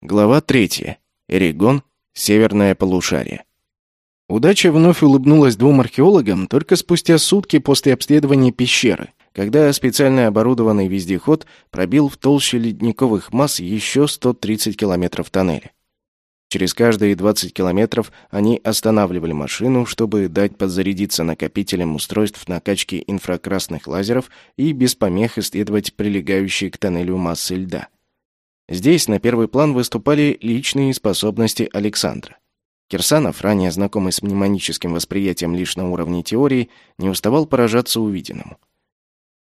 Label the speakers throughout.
Speaker 1: Глава третья. Эригон. Северное полушарие. Удача вновь улыбнулась двум археологам только спустя сутки после обследования пещеры, когда специально оборудованный вездеход пробил в толще ледниковых масс еще 130 километров тоннеля. Через каждые 20 километров они останавливали машину, чтобы дать подзарядиться накопителем устройств накачки инфракрасных лазеров и без помех исследовать прилегающие к тоннелю массы льда. Здесь на первый план выступали личные способности Александра. Кирсанов, ранее знакомый с мнемоническим восприятием лишь на уровне теории, не уставал поражаться увиденному.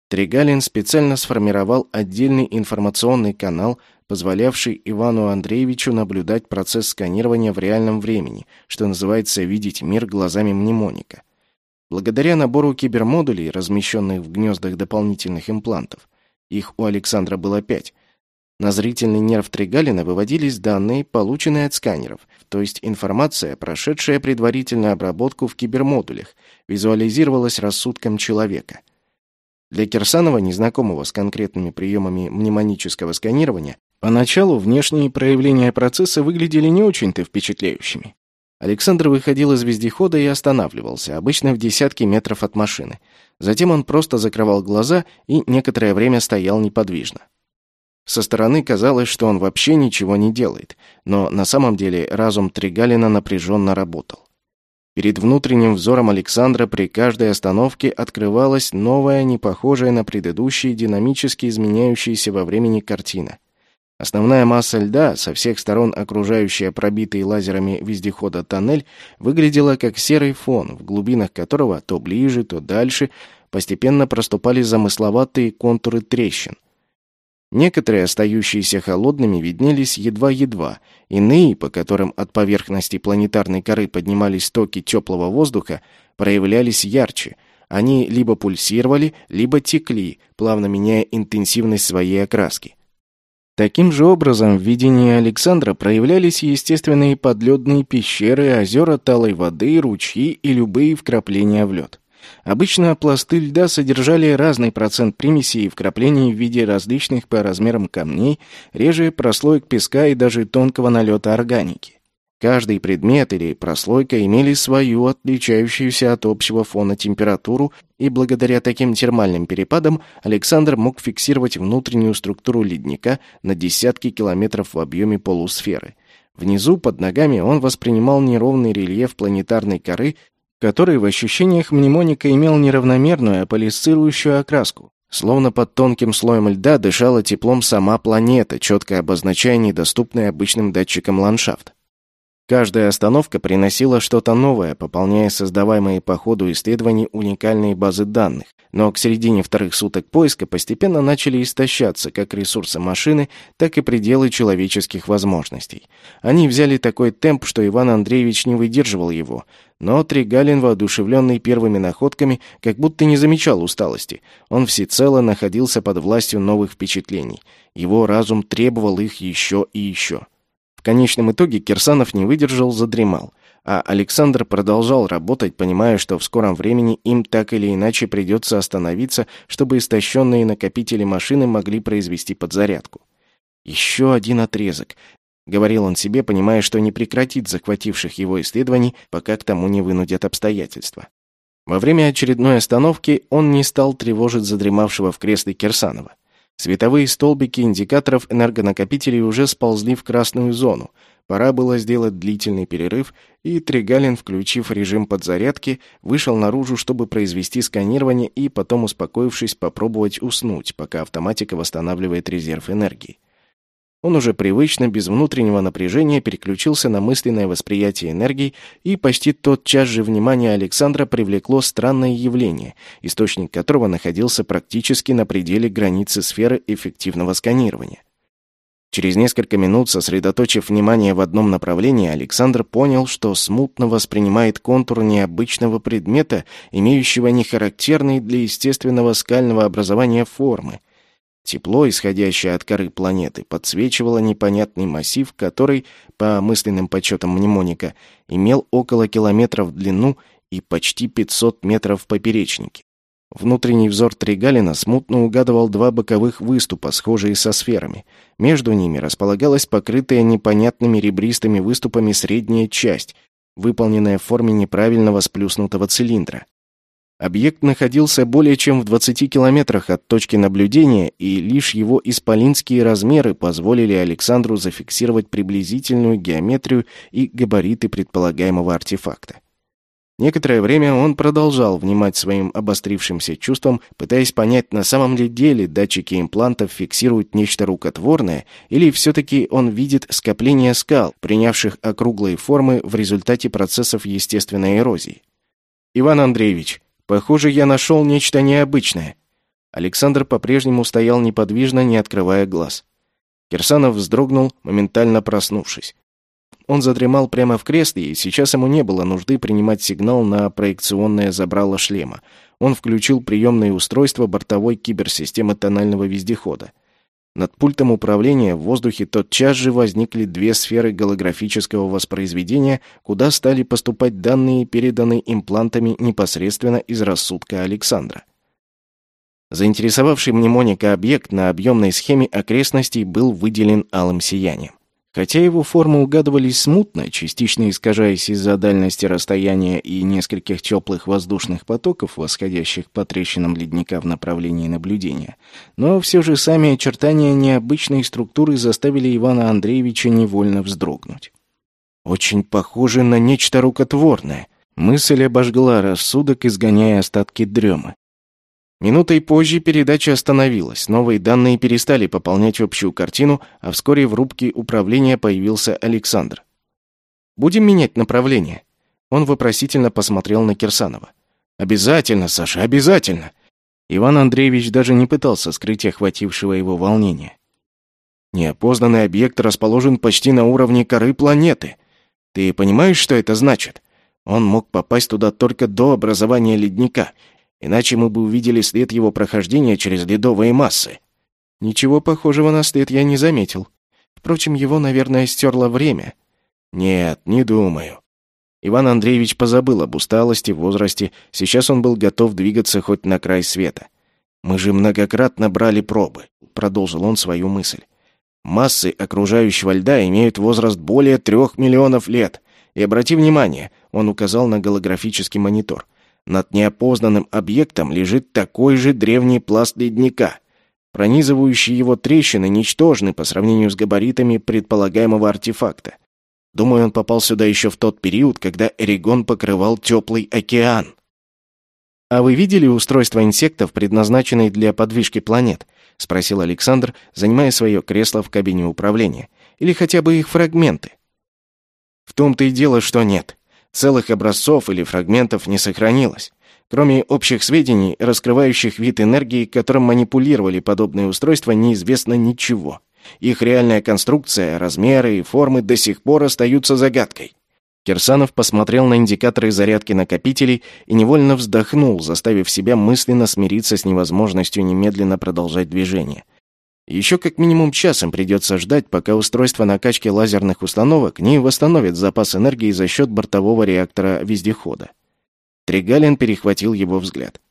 Speaker 1: Тригалин специально сформировал отдельный информационный канал, позволявший Ивану Андреевичу наблюдать процесс сканирования в реальном времени, что называется «видеть мир глазами мнемоника». Благодаря набору кибермодулей, размещенных в гнездах дополнительных имплантов, их у Александра было пять, на зрительный нерв Тригалина выводились данные, полученные от сканеров, то есть информация, прошедшая предварительную обработку в кибермодулях, визуализировалась рассудком человека. Для Кирсанова, незнакомого с конкретными приемами мнемонического сканирования, поначалу внешние проявления процесса выглядели не очень-то впечатляющими. Александр выходил из вездехода и останавливался, обычно в десятке метров от машины. Затем он просто закрывал глаза и некоторое время стоял неподвижно. Со стороны казалось, что он вообще ничего не делает, но на самом деле разум Тригалина напряженно работал. Перед внутренним взором Александра при каждой остановке открывалась новая, не похожая на предыдущие, динамически изменяющаяся во времени картина. Основная масса льда, со всех сторон окружающая пробитый лазерами вездехода тоннель, выглядела как серый фон, в глубинах которого то ближе, то дальше постепенно проступали замысловатые контуры трещин. Некоторые, остающиеся холодными, виднелись едва-едва, иные, по которым от поверхности планетарной коры поднимались токи теплого воздуха, проявлялись ярче. Они либо пульсировали, либо текли, плавно меняя интенсивность своей окраски. Таким же образом в видении Александра проявлялись естественные подледные пещеры, озера талой воды, ручьи и любые вкрапления в лед. Обычно пласты льда содержали разный процент примесей и вкраплений в виде различных по размерам камней, реже прослоек песка и даже тонкого налета органики. Каждый предмет или прослойка имели свою отличающуюся от общего фона температуру, и благодаря таким термальным перепадам Александр мог фиксировать внутреннюю структуру ледника на десятки километров в объеме полусферы. Внизу, под ногами, он воспринимал неровный рельеф планетарной коры который в ощущениях мнемоника имел неравномерную аполисцирующую окраску. Словно под тонким слоем льда дышала теплом сама планета, четко обозначая недоступный обычным датчикам ландшафт. Каждая остановка приносила что-то новое, пополняя создаваемые по ходу исследований уникальные базы данных. Но к середине вторых суток поиска постепенно начали истощаться как ресурсы машины, так и пределы человеческих возможностей. Они взяли такой темп, что Иван Андреевич не выдерживал его. Но Тригалин, воодушевленный первыми находками, как будто не замечал усталости. Он всецело находился под властью новых впечатлений. Его разум требовал их еще и еще конечном итоге Кирсанов не выдержал, задремал, а Александр продолжал работать, понимая, что в скором времени им так или иначе придется остановиться, чтобы истощенные накопители машины могли произвести подзарядку. «Еще один отрезок», — говорил он себе, понимая, что не прекратит захвативших его исследований, пока к тому не вынудят обстоятельства. Во время очередной остановки он не стал тревожить задремавшего в кресле Кирсанова. Световые столбики индикаторов энергонакопителей уже сползли в красную зону. Пора было сделать длительный перерыв, и Тригалин, включив режим подзарядки, вышел наружу, чтобы произвести сканирование и потом, успокоившись, попробовать уснуть, пока автоматика восстанавливает резерв энергии. Он уже привычно, без внутреннего напряжения, переключился на мысленное восприятие энергии, и почти тотчас же внимание Александра привлекло странное явление, источник которого находился практически на пределе границы сферы эффективного сканирования. Через несколько минут, сосредоточив внимание в одном направлении, Александр понял, что смутно воспринимает контур необычного предмета, имеющего нехарактерные для естественного скального образования формы — Тепло, исходящее от коры планеты, подсвечивало непонятный массив, который, по мысленным подсчетам мнемоника, имел около километра в длину и почти 500 метров в поперечнике. Внутренний взор Тригалина смутно угадывал два боковых выступа, схожие со сферами. Между ними располагалась покрытая непонятными ребристыми выступами средняя часть, выполненная в форме неправильного сплюснутого цилиндра. Объект находился более чем в 20 километрах от точки наблюдения, и лишь его исполинские размеры позволили Александру зафиксировать приблизительную геометрию и габариты предполагаемого артефакта. Некоторое время он продолжал внимать своим обострившимся чувствам, пытаясь понять, на самом ли деле датчики имплантов фиксируют нечто рукотворное, или все-таки он видит скопление скал, принявших округлые формы в результате процессов естественной эрозии. «Иван Андреевич, Похоже, я нашел нечто необычное. Александр по-прежнему стоял неподвижно, не открывая глаз. Кирсанов вздрогнул, моментально проснувшись. Он задремал прямо в кресле, и сейчас ему не было нужды принимать сигнал на проекционное забрало шлема. Он включил приемное устройство бортовой киберсистемы тонального вездехода. Над пультом управления в воздухе тотчас же возникли две сферы голографического воспроизведения, куда стали поступать данные, переданные имплантами непосредственно из рассудка Александра. Заинтересовавший мнемоника объект на объемной схеме окрестностей был выделен алым сиянием. Хотя его формы угадывались смутно, частично искажаясь из-за дальности расстояния и нескольких теплых воздушных потоков, восходящих по трещинам ледника в направлении наблюдения, но все же сами очертания необычной структуры заставили Ивана Андреевича невольно вздрогнуть. Очень похоже на нечто рукотворное. Мысль обожгла рассудок, изгоняя остатки дремы. Минутой позже передача остановилась, новые данные перестали пополнять общую картину, а вскоре в рубке управления появился Александр. «Будем менять направление?» Он вопросительно посмотрел на Кирсанова. «Обязательно, Саша, обязательно!» Иван Андреевич даже не пытался скрыть охватившего его волнения. «Неопознанный объект расположен почти на уровне коры планеты. Ты понимаешь, что это значит? Он мог попасть туда только до образования ледника, Иначе мы бы увидели след его прохождения через ледовые массы. Ничего похожего на след я не заметил. Впрочем, его, наверное, стерло время. Нет, не думаю. Иван Андреевич позабыл об усталости, возрасте. Сейчас он был готов двигаться хоть на край света. «Мы же многократно брали пробы», — продолжил он свою мысль. «Массы окружающего льда имеют возраст более трех миллионов лет. И обрати внимание, он указал на голографический монитор. Над неопознанным объектом лежит такой же древний пласт ледника. Пронизывающие его трещины ничтожны по сравнению с габаритами предполагаемого артефакта. Думаю, он попал сюда еще в тот период, когда Эригон покрывал теплый океан. «А вы видели устройство инсектов, предназначенные для подвижки планет?» — спросил Александр, занимая свое кресло в кабине управления. «Или хотя бы их фрагменты?» «В том-то и дело, что нет. Целых образцов или фрагментов не сохранилось. Кроме общих сведений, раскрывающих вид энергии, которым манипулировали подобные устройства, неизвестно ничего. Их реальная конструкция, размеры и формы до сих пор остаются загадкой. Кирсанов посмотрел на индикаторы зарядки накопителей и невольно вздохнул, заставив себя мысленно смириться с невозможностью немедленно продолжать движение. Еще как минимум час им придется ждать, пока устройство накачки лазерных установок не восстановит запас энергии за счет бортового реактора вездехода. Тригалин перехватил его взгляд.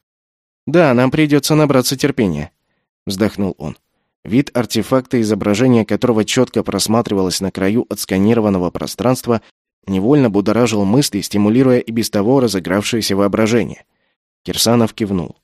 Speaker 1: «Да, нам придется набраться терпения», — вздохнул он. Вид артефакта, изображение которого четко просматривалось на краю отсканированного пространства, невольно будоражил мысли, стимулируя и без того разыгравшееся воображение. Кирсанов кивнул.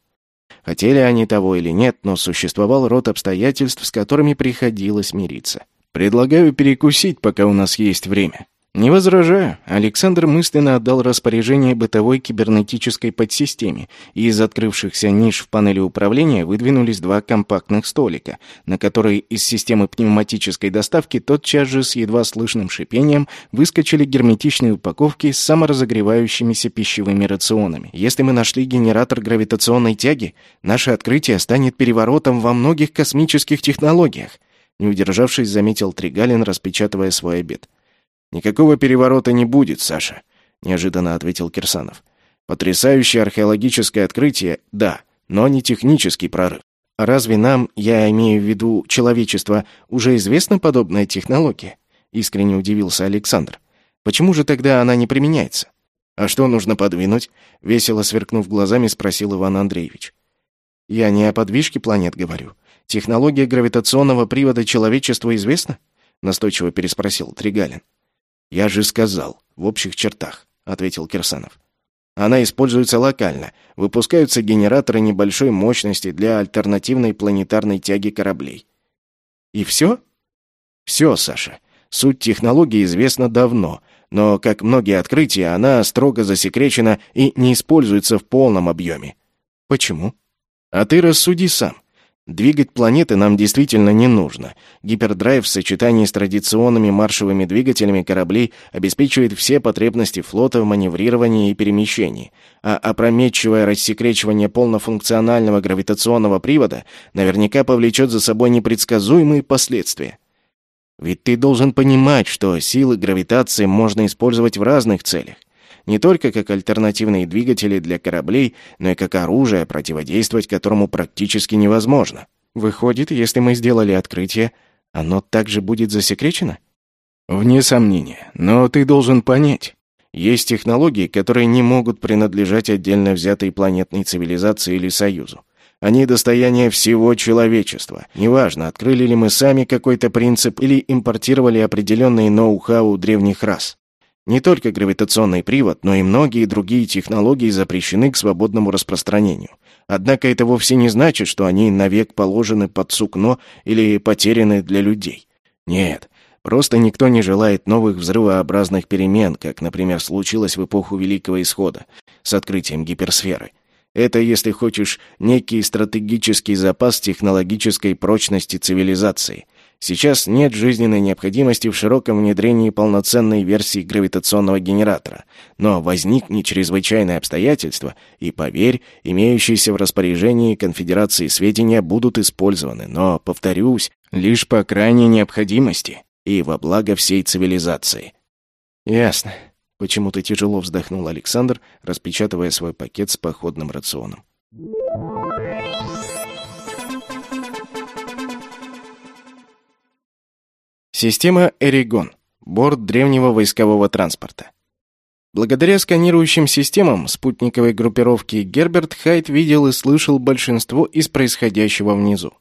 Speaker 1: Хотели они того или нет, но существовал род обстоятельств, с которыми приходилось мириться. «Предлагаю перекусить, пока у нас есть время», «Не возражаю». Александр мысленно отдал распоряжение бытовой кибернетической подсистеме, и из открывшихся ниш в панели управления выдвинулись два компактных столика, на которые из системы пневматической доставки тотчас же с едва слышным шипением выскочили герметичные упаковки с саморазогревающимися пищевыми рационами. Если мы нашли генератор гравитационной тяги, наше открытие станет переворотом во многих космических технологиях. Не удержавшись, заметил Тригалин, распечатывая свой обед. «Никакого переворота не будет, Саша», — неожиданно ответил Кирсанов. «Потрясающее археологическое открытие, да, но не технический прорыв. А разве нам, я имею в виду человечество, уже известна подобная технология?» — искренне удивился Александр. «Почему же тогда она не применяется?» «А что нужно подвинуть?» — весело сверкнув глазами, спросил Иван Андреевич. Я не о подвижке планет говорю. Технология гравитационного привода человечеству известна? Настойчиво переспросил Тригалин. Я же сказал, в общих чертах, ответил Кирсанов. Она используется локально. Выпускаются генераторы небольшой мощности для альтернативной планетарной тяги кораблей. И все? Все, Саша. Суть технологии известна давно, но, как многие открытия, она строго засекречена и не используется в полном объеме. Почему? А ты рассуди сам. Двигать планеты нам действительно не нужно. Гипердрайв в сочетании с традиционными маршевыми двигателями кораблей обеспечивает все потребности флота в маневрировании и перемещении, а опрометчивое рассекречивание полнофункционального гравитационного привода наверняка повлечет за собой непредсказуемые последствия. Ведь ты должен понимать, что силы гравитации можно использовать в разных целях не только как альтернативные двигатели для кораблей, но и как оружие, противодействовать которому практически невозможно. Выходит, если мы сделали открытие, оно также будет засекречено? Вне сомнения, но ты должен понять. Есть технологии, которые не могут принадлежать отдельно взятой планетной цивилизации или союзу. Они достояние всего человечества. Неважно, открыли ли мы сами какой-то принцип или импортировали определенные ноу-хау древних рас. Не только гравитационный привод, но и многие другие технологии запрещены к свободному распространению. Однако это вовсе не значит, что они навек положены под сукно или потеряны для людей. Нет, просто никто не желает новых взрывообразных перемен, как, например, случилось в эпоху Великого Исхода с открытием гиперсферы. Это, если хочешь, некий стратегический запас технологической прочности цивилизации – Сейчас нет жизненной необходимости в широком внедрении полноценной версии гравитационного генератора, но возникнет чрезвычайное обстоятельство, и, поверь, имеющиеся в распоряжении конфедерации сведения будут использованы, но, повторюсь, лишь по крайней необходимости и во благо всей цивилизации. Ясно. Почему-то тяжело вздохнул Александр, распечатывая свой пакет с походным рационом. Система «Эригон» — борт древнего войскового транспорта. Благодаря сканирующим системам спутниковой группировки Герберт Хайт видел и слышал большинство из происходящего внизу.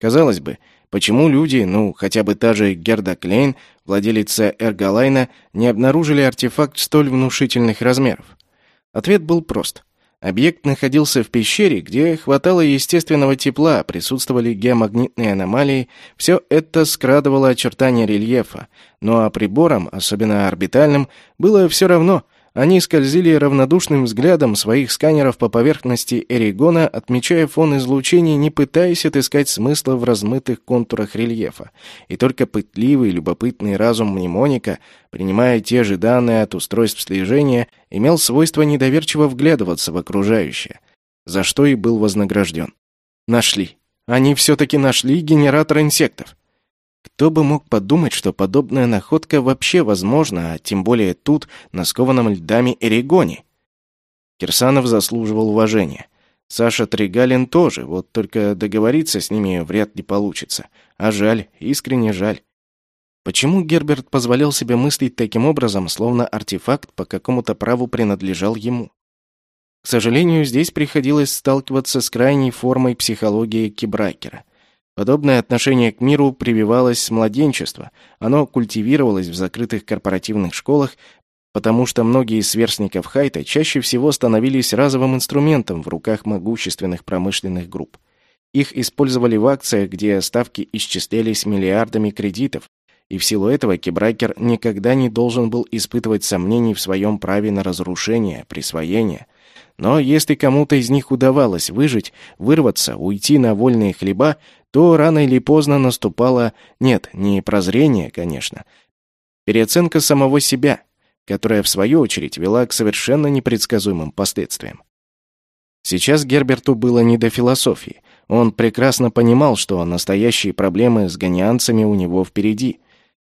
Speaker 1: Казалось бы, почему люди, ну, хотя бы та же Герда Клейн, владелица Эрголайна, не обнаружили артефакт столь внушительных размеров? Ответ был прост. Объект находился в пещере, где хватало естественного тепла, присутствовали геомагнитные аномалии, все это скрадывало очертания рельефа, но а приборам, особенно орбитальным, было все равно, они скользили равнодушным взглядом своих сканеров по поверхности Эригона, отмечая фон излучений, не пытаясь отыскать смысла в размытых контурах рельефа. И только пытливый, любопытный разум мнемоника, принимая те же данные от устройств слежения, имел свойство недоверчиво вглядываться в окружающее, за что и был вознагражден. Нашли. Они все-таки нашли генератор инсектов. Кто бы мог подумать, что подобная находка вообще возможна, а тем более тут, на скованном льдами Эрегоне? Кирсанов заслуживал уважения. Саша Тригалин тоже, вот только договориться с ними вряд ли получится. А жаль, искренне жаль. Почему Герберт позволял себе мыслить таким образом, словно артефакт по какому-то праву принадлежал ему? К сожалению, здесь приходилось сталкиваться с крайней формой психологии Кибрайкера – Подобное отношение к миру прививалось с младенчества. Оно культивировалось в закрытых корпоративных школах, потому что многие из сверстников Хайта чаще всего становились разовым инструментом в руках могущественных промышленных групп. Их использовали в акциях, где ставки исчислялись миллиардами кредитов, и в силу этого Кибрайкер никогда не должен был испытывать сомнений в своем праве на разрушение, присвоение. Но если кому-то из них удавалось выжить, вырваться, уйти на вольные хлеба, то рано или поздно наступало, нет, не прозрение, конечно, переоценка самого себя, которая в свою очередь вела к совершенно непредсказуемым последствиям. Сейчас Герберту было не до философии. Он прекрасно понимал, что настоящие проблемы с гонианцами у него впереди.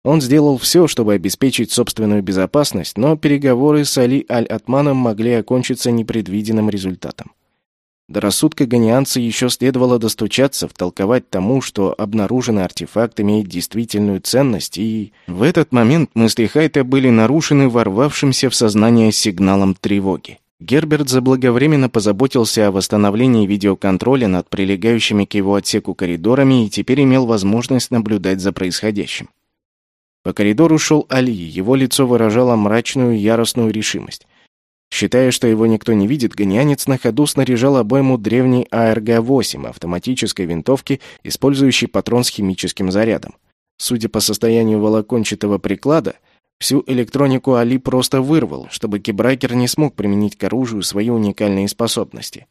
Speaker 1: Он сделал все, чтобы обеспечить собственную безопасность, но переговоры с Али Аль-Атманом могли окончиться непредвиденным результатом. До рассудка гонианца еще следовало достучаться, втолковать тому, что обнаруженный артефакт имеет действительную ценность, и в этот момент мысли Хайта были нарушены ворвавшимся в сознание сигналом тревоги. Герберт заблаговременно позаботился о восстановлении видеоконтроля над прилегающими к его отсеку коридорами и теперь имел возможность наблюдать за происходящим. По коридору шел Али, его лицо выражало мрачную яростную решимость. Считая, что его никто не видит, гонянец на ходу снаряжал обойму древней АРГ-8 автоматической винтовки, использующей патрон с химическим зарядом. Судя по состоянию волокончатого приклада, всю электронику Али просто вырвал, чтобы Кибрайкер не смог применить к оружию свои уникальные способности.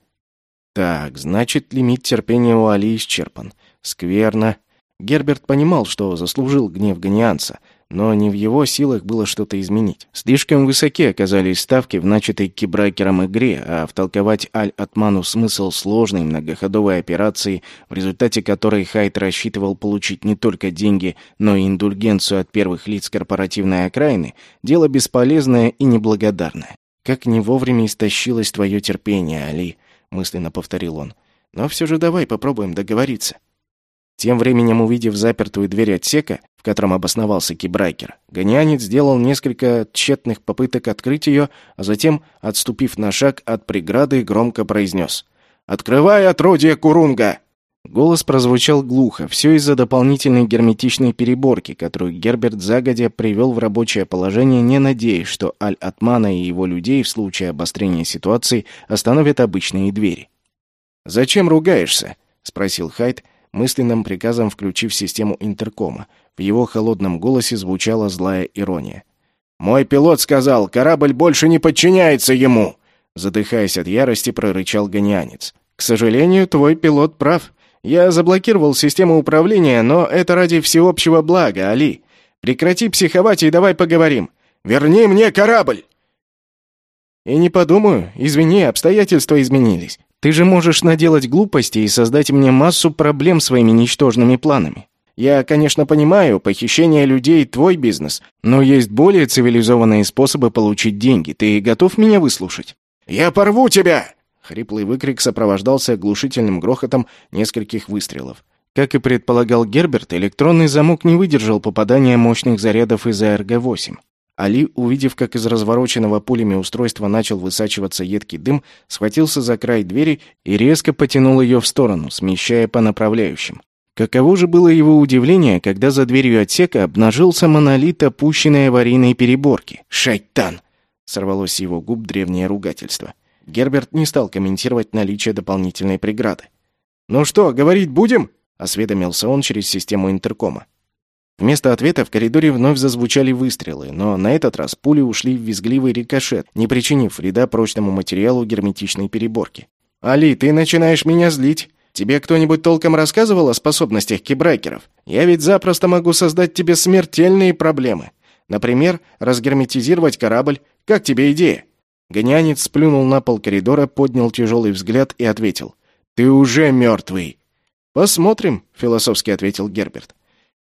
Speaker 1: Так, значит, лимит терпения у Али исчерпан. Скверно. Герберт понимал, что заслужил гнев гонианца, но не в его силах было что-то изменить. Слишком высоки оказались ставки в начатой кибрайкером игре, а втолковать Аль-Атману смысл сложной многоходовой операции, в результате которой Хайт рассчитывал получить не только деньги, но и индульгенцию от первых лиц корпоративной окраины, дело бесполезное и неблагодарное. «Как не вовремя истощилось твое терпение, Али», — мысленно повторил он. «Но все же давай попробуем договориться». Тем временем, увидев запертую дверь отсека, в котором обосновался кибрайкер, гонянец сделал несколько тщетных попыток открыть ее, а затем, отступив на шаг от преграды, громко произнес «Открывай отродье Курунга!» Голос прозвучал глухо, все из-за дополнительной герметичной переборки, которую Герберт загодя привел в рабочее положение, не надеясь, что Аль-Атмана и его людей в случае обострения ситуации остановят обычные двери. «Зачем ругаешься?» — спросил Хайд, мысленным приказом включив систему интеркома. В его холодном голосе звучала злая ирония. «Мой пилот сказал, корабль больше не подчиняется ему!» Задыхаясь от ярости, прорычал гонянец. «К сожалению, твой пилот прав. Я заблокировал систему управления, но это ради всеобщего блага, Али. Прекрати психовать и давай поговорим. Верни мне корабль!» «И не подумаю. Извини, обстоятельства изменились. Ты же можешь наделать глупости и создать мне массу проблем своими ничтожными планами. Я, конечно, понимаю, похищение людей — твой бизнес, но есть более цивилизованные способы получить деньги. Ты готов меня выслушать?» «Я порву тебя!» Хриплый выкрик сопровождался оглушительным грохотом нескольких выстрелов. Как и предполагал Герберт, электронный замок не выдержал попадания мощных зарядов из АРГ-8. Али, увидев, как из развороченного пулями устройства начал высачиваться едкий дым, схватился за край двери и резко потянул ее в сторону, смещая по направляющим. Каково же было его удивление, когда за дверью отсека обнажился монолит опущенной аварийной переборки. «Шайтан!» — сорвалось его губ древнее ругательство. Герберт не стал комментировать наличие дополнительной преграды. «Ну что, говорить будем?» — осведомился он через систему интеркома. Вместо ответа в коридоре вновь зазвучали выстрелы, но на этот раз пули ушли в визгливый рикошет, не причинив вреда прочному материалу герметичной переборки. «Али, ты начинаешь меня злить. Тебе кто-нибудь толком рассказывал о способностях кибрайкеров? Я ведь запросто могу создать тебе смертельные проблемы. Например, разгерметизировать корабль. Как тебе идея?» Гонянец сплюнул на пол коридора, поднял тяжелый взгляд и ответил. «Ты уже мертвый!» «Посмотрим», — философски ответил Герберт.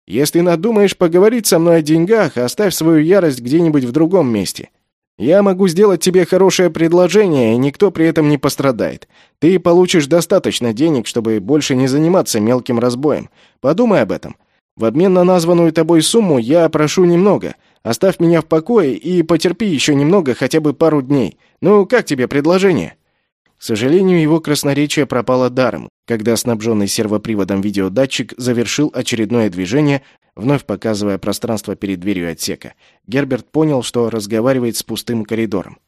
Speaker 1: Если надумаешь поговорить со мной о деньгах, оставь свою ярость где-нибудь в другом месте. Я могу сделать тебе хорошее предложение, и никто при этом не пострадает. Ты получишь достаточно денег, чтобы больше не заниматься мелким разбоем. Подумай об этом. В обмен на названную тобой сумму я прошу немного. Оставь меня в покое и потерпи еще немного, хотя бы пару дней. Ну, как тебе предложение?» К сожалению, его красноречие пропало даром, когда снабженный сервоприводом видеодатчик завершил очередное движение, вновь показывая пространство перед дверью отсека. Герберт понял, что разговаривает с пустым коридором.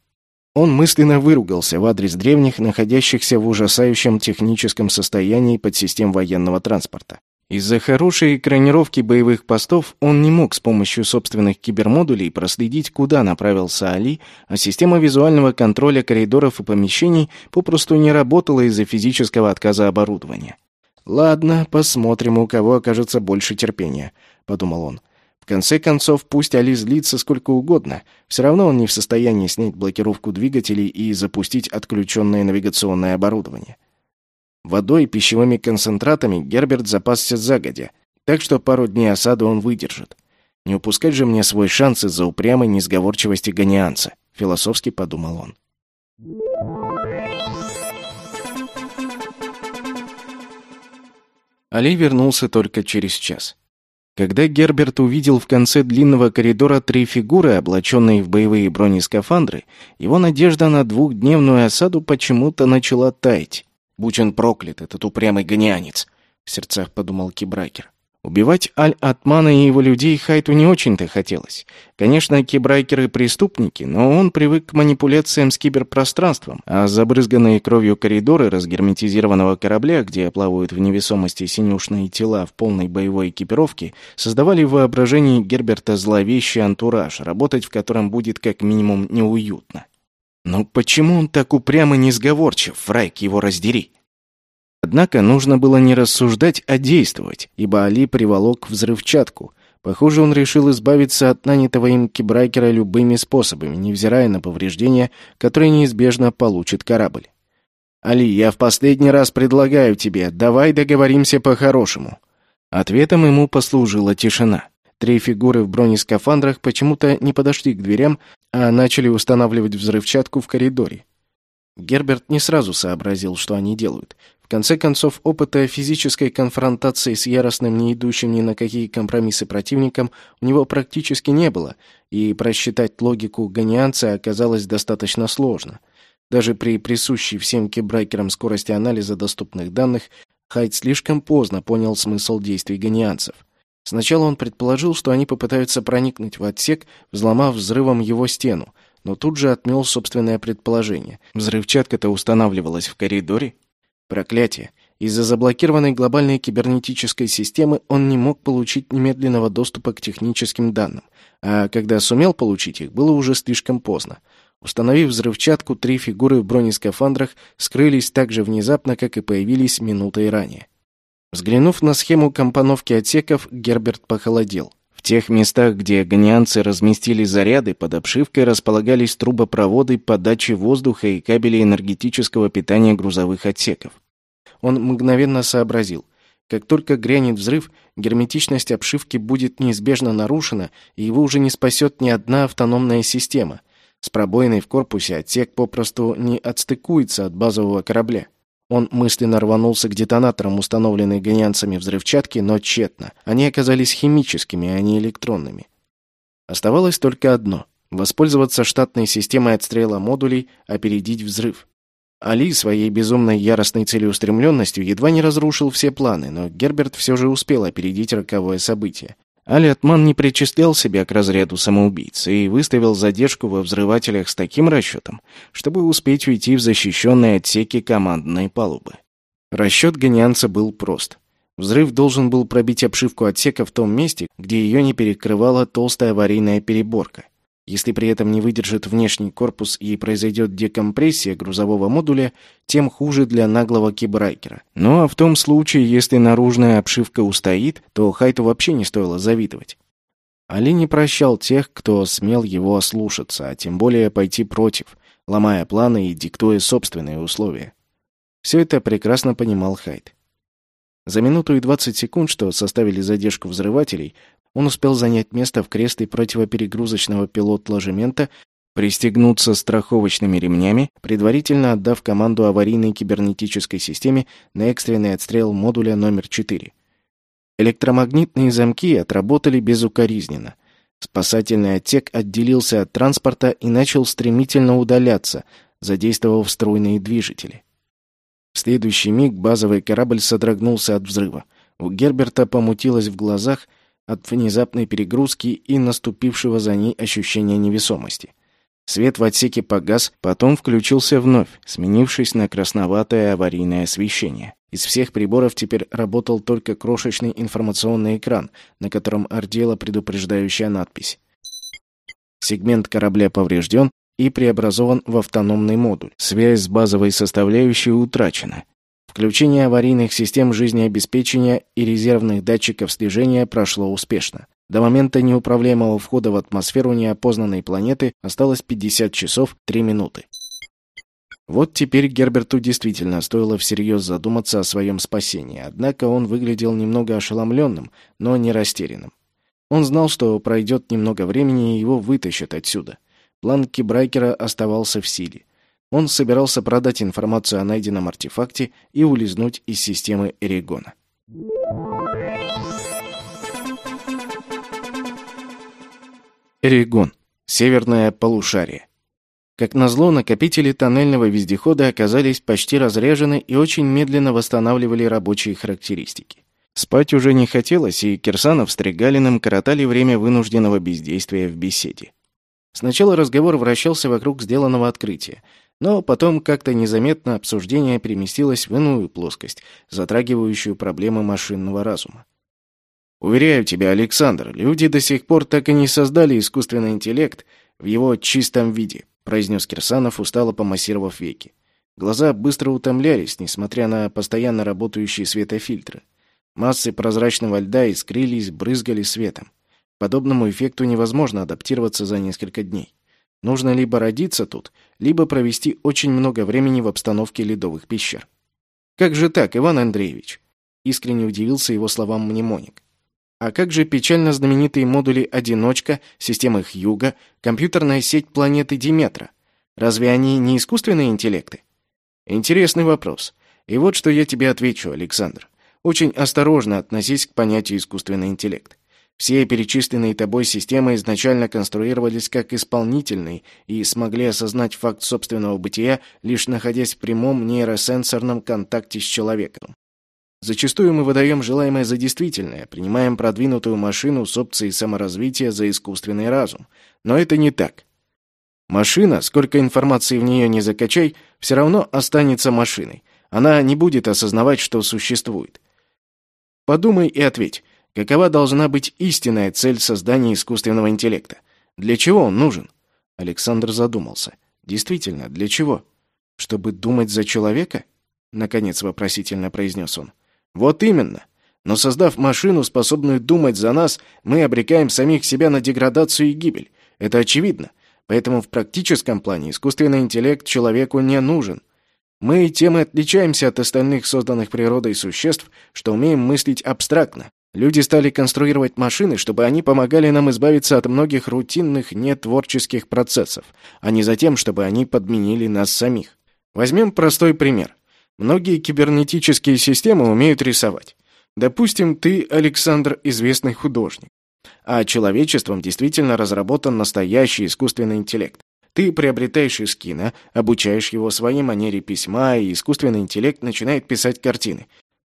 Speaker 1: Он мысленно выругался в адрес древних, находящихся в ужасающем техническом состоянии подсистем военного транспорта. Из-за хорошей экранировки боевых постов он не мог с помощью собственных кибермодулей проследить, куда направился Али, а система визуального контроля коридоров и помещений попросту не работала из-за физического отказа оборудования. «Ладно, посмотрим, у кого окажется больше терпения», — подумал он. «В конце концов, пусть Али злится сколько угодно, все равно он не в состоянии снять блокировку двигателей и запустить отключенное навигационное оборудование». Водой и пищевыми концентратами Герберт запасся загодя, так что пару дней осады он выдержит. Не упускать же мне свой шанс из-за упрямой несговорчивости гонианца, философски подумал он. Али вернулся только через час. Когда Герберт увидел в конце длинного коридора три фигуры, облаченные в боевые бронескафандры, его надежда на двухдневную осаду почему-то начала таять. «Будь он проклят, этот упрямый гонянец!» — в сердцах подумал Кибрайкер. Убивать Аль-Атмана и его людей Хайту не очень-то хотелось. Конечно, кибрайкеры преступники, но он привык к манипуляциям с киберпространством, а забрызганные кровью коридоры разгерметизированного корабля, где плавают в невесомости синюшные тела в полной боевой экипировке, создавали в воображении Герберта зловещий антураж, работать в котором будет как минимум неуютно. Но почему он так упрямо несговорчив, Фрайк его раздери? Однако нужно было не рассуждать, а действовать, ибо Али приволок взрывчатку. Похоже, он решил избавиться от нанятого им кибрайкера любыми способами, невзирая на повреждения, которые неизбежно получит корабль. «Али, я в последний раз предлагаю тебе, давай договоримся по-хорошему». Ответом ему послужила тишина. Три фигуры в бронескафандрах почему-то не подошли к дверям, а начали устанавливать взрывчатку в коридоре. Герберт не сразу сообразил, что они делают. В конце концов, опыта физической конфронтации с яростным, не идущим ни на какие компромиссы противником у него практически не было, и просчитать логику гонианца оказалось достаточно сложно. Даже при присущей всем кибрайкерам скорости анализа доступных данных, Хайд слишком поздно понял смысл действий гонианцев. Сначала он предположил, что они попытаются проникнуть в отсек, взломав взрывом его стену, но тут же отмел собственное предположение. Взрывчатка-то устанавливалась в коридоре, Проклятие. Из-за заблокированной глобальной кибернетической системы он не мог получить немедленного доступа к техническим данным, а когда сумел получить их, было уже слишком поздно. Установив взрывчатку, три фигуры в бронескафандрах скрылись так же внезапно, как и появились минутой ранее. Взглянув на схему компоновки отсеков, Герберт похолодел. В тех местах, где ганианцы разместили заряды, под обшивкой располагались трубопроводы подачи воздуха и кабели энергетического питания грузовых отсеков. Он мгновенно сообразил. Как только грянет взрыв, герметичность обшивки будет неизбежно нарушена, и его уже не спасет ни одна автономная система. С пробоиной в корпусе отсек попросту не отстыкуется от базового корабля. Он мысленно рванулся к детонаторам, установленной гонянцами взрывчатки, но тщетно. Они оказались химическими, а не электронными. Оставалось только одно — воспользоваться штатной системой отстрела модулей, опередить взрыв. Али своей безумной яростной целеустремленностью едва не разрушил все планы, но Герберт все же успел опередить роковое событие. Алиатман не причислял себя к разряду самоубийц и выставил задержку во взрывателях с таким расчетом, чтобы успеть уйти в защищенные отсеки командной палубы. Расчет гонианца был прост. Взрыв должен был пробить обшивку отсека в том месте, где ее не перекрывала толстая аварийная переборка. Если при этом не выдержит внешний корпус и произойдет декомпрессия грузового модуля, тем хуже для наглого кибрайкера. Ну а в том случае, если наружная обшивка устоит, то Хайту вообще не стоило завидовать. Али не прощал тех, кто смел его ослушаться, а тем более пойти против, ломая планы и диктуя собственные условия. Все это прекрасно понимал Хайт. За минуту и 20 секунд, что составили задержку взрывателей, он успел занять место в кресле противоперегрузочного пилот-ложемента, пристегнуться страховочными ремнями, предварительно отдав команду аварийной кибернетической системе на экстренный отстрел модуля номер 4. Электромагнитные замки отработали безукоризненно. Спасательный отсек отделился от транспорта и начал стремительно удаляться, задействовав струйные движители. В следующий миг базовый корабль содрогнулся от взрыва. У Герберта помутилось в глазах, от внезапной перегрузки и наступившего за ней ощущения невесомости. Свет в отсеке погас, потом включился вновь, сменившись на красноватое аварийное освещение. Из всех приборов теперь работал только крошечный информационный экран, на котором ордела предупреждающая надпись. Сегмент корабля поврежден и преобразован в автономный модуль. Связь с базовой составляющей утрачена. Включение аварийных систем жизнеобеспечения и резервных датчиков слежения прошло успешно. До момента неуправляемого входа в атмосферу неопознанной планеты осталось 50 часов 3 минуты. Вот теперь Герберту действительно стоило всерьез задуматься о своем спасении, однако он выглядел немного ошеломленным, но не растерянным. Он знал, что пройдет немного времени и его вытащат отсюда. План Кибрайкера оставался в силе. Он собирался продать информацию о найденном артефакте и улизнуть из системы Эригона. Эригон. Северное полушарие. Как назло, накопители тоннельного вездехода оказались почти разряжены и очень медленно восстанавливали рабочие характеристики. Спать уже не хотелось, и Кирсанов с Тригалиным коротали время вынужденного бездействия в беседе. Сначала разговор вращался вокруг сделанного открытия, но потом как-то незаметно обсуждение переместилось в иную плоскость, затрагивающую проблемы машинного разума. Уверяю тебя, Александр, люди до сих пор так и не создали искусственный интеллект в его чистом виде, произнес Кирсанов, устало помассировав веки. Глаза быстро утомлялись, несмотря на постоянно работающие светофильтры. Массы прозрачного льда искрились, брызгали светом. Подобному эффекту невозможно адаптироваться за несколько дней. Нужно либо родиться тут, либо провести очень много времени в обстановке ледовых пещер. «Как же так, Иван Андреевич?» Искренне удивился его словам мнемоник. А как же печально знаменитые модули «Одиночка», системы Хьюга, компьютерная сеть планеты Диметра? Разве они не искусственные интеллекты? Интересный вопрос. И вот что я тебе отвечу, Александр. Очень осторожно относись к понятию искусственный интеллект. Все перечисленные тобой системы изначально конструировались как исполнительные и смогли осознать факт собственного бытия, лишь находясь в прямом нейросенсорном контакте с человеком. Зачастую мы выдаем желаемое за действительное, принимаем продвинутую машину с опцией саморазвития за искусственный разум. Но это не так. Машина, сколько информации в нее не закачай, все равно останется машиной. Она не будет осознавать, что существует. Подумай и ответь, какова должна быть истинная цель создания искусственного интеллекта? Для чего он нужен? Александр задумался. Действительно, для чего? Чтобы думать за человека? Наконец вопросительно произнес он. Вот именно. Но создав машину, способную думать за нас, мы обрекаем самих себя на деградацию и гибель. Это очевидно. Поэтому в практическом плане искусственный интеллект человеку не нужен. Мы тем и отличаемся от остальных созданных природой существ, что умеем мыслить абстрактно. Люди стали конструировать машины, чтобы они помогали нам избавиться от многих рутинных, нетворческих процессов, а не за тем, чтобы они подменили нас самих. Возьмем простой пример. Многие кибернетические системы умеют рисовать. Допустим, ты, Александр, известный художник. А человечеством действительно разработан настоящий искусственный интеллект. Ты приобретаешь эскина, обучаешь его своей манере письма, и искусственный интеллект начинает писать картины.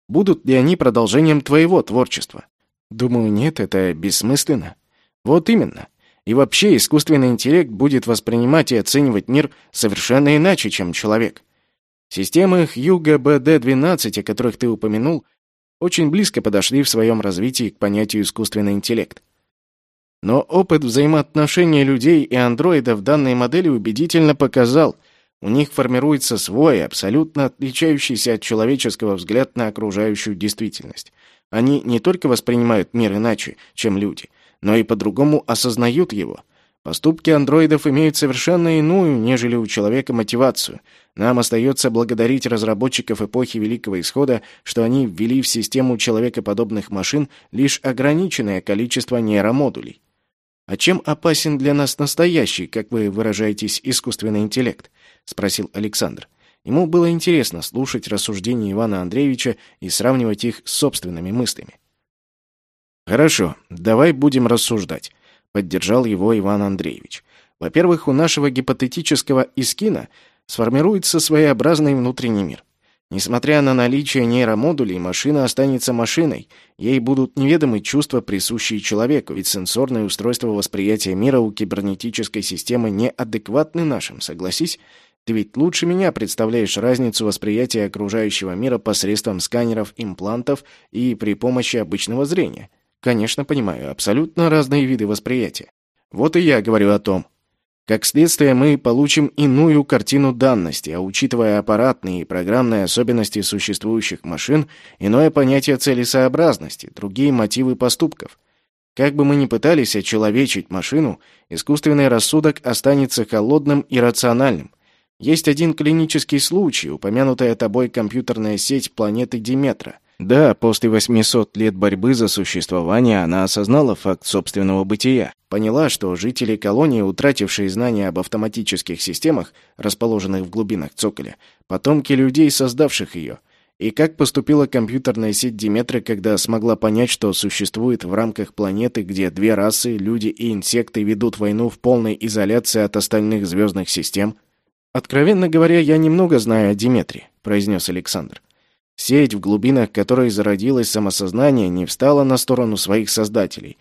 Speaker 1: Будут ли они продолжением твоего творчества? Думаю, нет, это бессмысленно. Вот именно. И вообще искусственный интеллект будет воспринимать и оценивать мир совершенно иначе, чем человек. Системы Хьюга БД-12, о которых ты упомянул, очень близко подошли в своем развитии к понятию искусственный интеллект. Но опыт взаимоотношений людей и андроидов в данной модели убедительно показал, у них формируется свой, абсолютно отличающийся от человеческого взгляд на окружающую действительность. Они не только воспринимают мир иначе, чем люди, но и по-другому осознают его – Поступки андроидов имеют совершенно иную, нежели у человека, мотивацию. Нам остается благодарить разработчиков эпохи Великого Исхода, что они ввели в систему человекоподобных машин лишь ограниченное количество нейромодулей. «А чем опасен для нас настоящий, как вы выражаетесь, искусственный интеллект?» — спросил Александр. Ему было интересно слушать рассуждения Ивана Андреевича и сравнивать их с собственными мыслями. «Хорошо, давай будем рассуждать поддержал его Иван Андреевич. Во-первых, у нашего гипотетического искина сформируется своеобразный внутренний мир. Несмотря на наличие нейромодулей, машина останется машиной. Ей будут неведомы чувства, присущие человеку, ведь сенсорные устройства восприятия мира у кибернетической системы неадекватны нашим, согласись? Ты ведь лучше меня представляешь разницу восприятия окружающего мира посредством сканеров, имплантов и при помощи обычного зрения. Конечно, понимаю, абсолютно разные виды восприятия. Вот и я говорю о том. Как следствие, мы получим иную картину данности, а учитывая аппаратные и программные особенности существующих машин, иное понятие целесообразности, другие мотивы поступков. Как бы мы ни пытались очеловечить машину, искусственный рассудок останется холодным и рациональным. Есть один клинический случай, упомянутая тобой компьютерная сеть планеты Диметра. Да, после 800 лет борьбы за существование она осознала факт собственного бытия. Поняла, что жители колонии, утратившие знания об автоматических системах, расположенных в глубинах цоколя, потомки людей, создавших ее. И как поступила компьютерная сеть Диметры, когда смогла понять, что существует в рамках планеты, где две расы, люди и инсекты, ведут войну в полной изоляции от остальных звездных систем? «Откровенно говоря, я немного знаю о Диметре», — произнес Александр. Сеть, в глубинах которой зародилось самосознание, не встала на сторону своих создателей,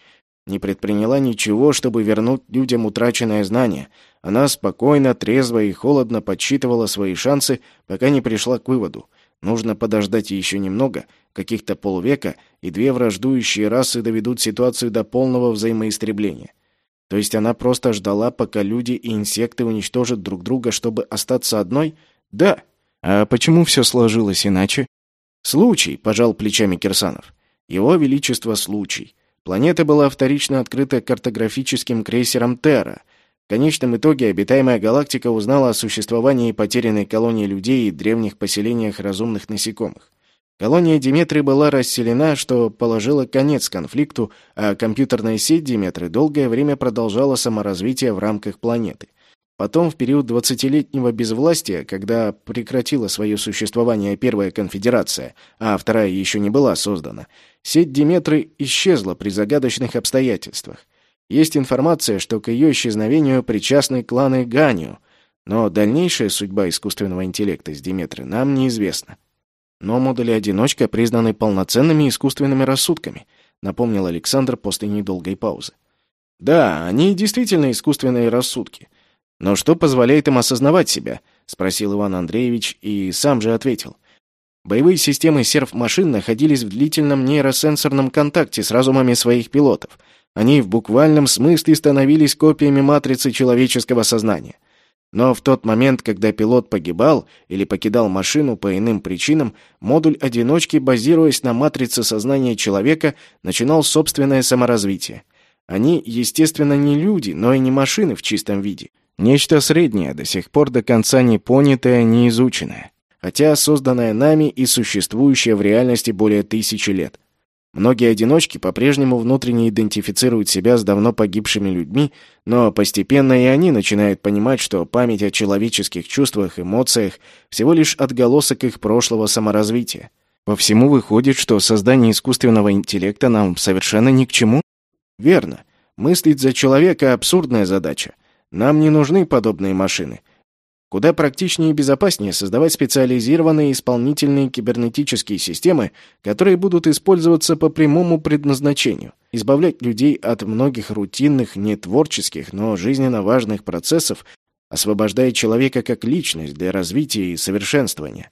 Speaker 1: не предприняла ничего, чтобы вернуть людям утраченное знание. Она спокойно, трезво и холодно подсчитывала свои шансы, пока не пришла к выводу. Нужно подождать еще немного, каких-то полвека, и две враждующие расы доведут ситуацию до полного взаимоистребления. То есть она просто ждала, пока люди и инсекты уничтожат друг друга, чтобы остаться одной? Да. А почему все сложилось иначе? Случай, пожал плечами Кирсанов. Его величество случай. Планета была вторично открыта картографическим крейсером Терра — в конечном итоге обитаемая галактика узнала о существовании потерянной колонии людей и древних поселениях разумных насекомых. Колония Диметры была расселена, что положило конец конфликту, а компьютерная сеть Диметры долгое время продолжала саморазвитие в рамках планеты. Потом, в период двадцатилетнего безвластия, когда прекратила свое существование Первая Конфедерация, а Вторая еще не была создана, сеть Диметры исчезла при загадочных обстоятельствах. Есть информация, что к ее исчезновению причастны кланы Ганю, но дальнейшая судьба искусственного интеллекта с Диметры нам неизвестна. Но модули-одиночка признаны полноценными искусственными рассудками, напомнил Александр после недолгой паузы. Да, они действительно искусственные рассудки. Но что позволяет им осознавать себя? спросил Иван Андреевич и сам же ответил. Боевые системы серф-машин находились в длительном нейросенсорном контакте с разумами своих пилотов — они в буквальном смысле становились копиями матрицы человеческого сознания. Но в тот момент, когда пилот погибал или покидал машину по иным причинам, модуль одиночки, базируясь на матрице сознания человека, начинал собственное саморазвитие. Они, естественно, не люди, но и не машины в чистом виде. Нечто среднее, до сих пор до конца не понятое, не изученное. Хотя созданное нами и существующее в реальности более тысячи лет. Многие одиночки по-прежнему внутренне идентифицируют себя с давно погибшими людьми, но постепенно и они начинают понимать, что память о человеческих чувствах, эмоциях всего лишь отголосок их прошлого саморазвития. По всему выходит, что создание искусственного интеллекта нам совершенно ни к чему? Верно. Мыслить за человека абсурдная задача. Нам не нужны подобные машины. Куда практичнее и безопаснее создавать специализированные исполнительные кибернетические системы, которые будут использоваться по прямому предназначению, избавлять людей от многих рутинных, не творческих, но жизненно важных процессов, освобождая человека как личность для развития и совершенствования.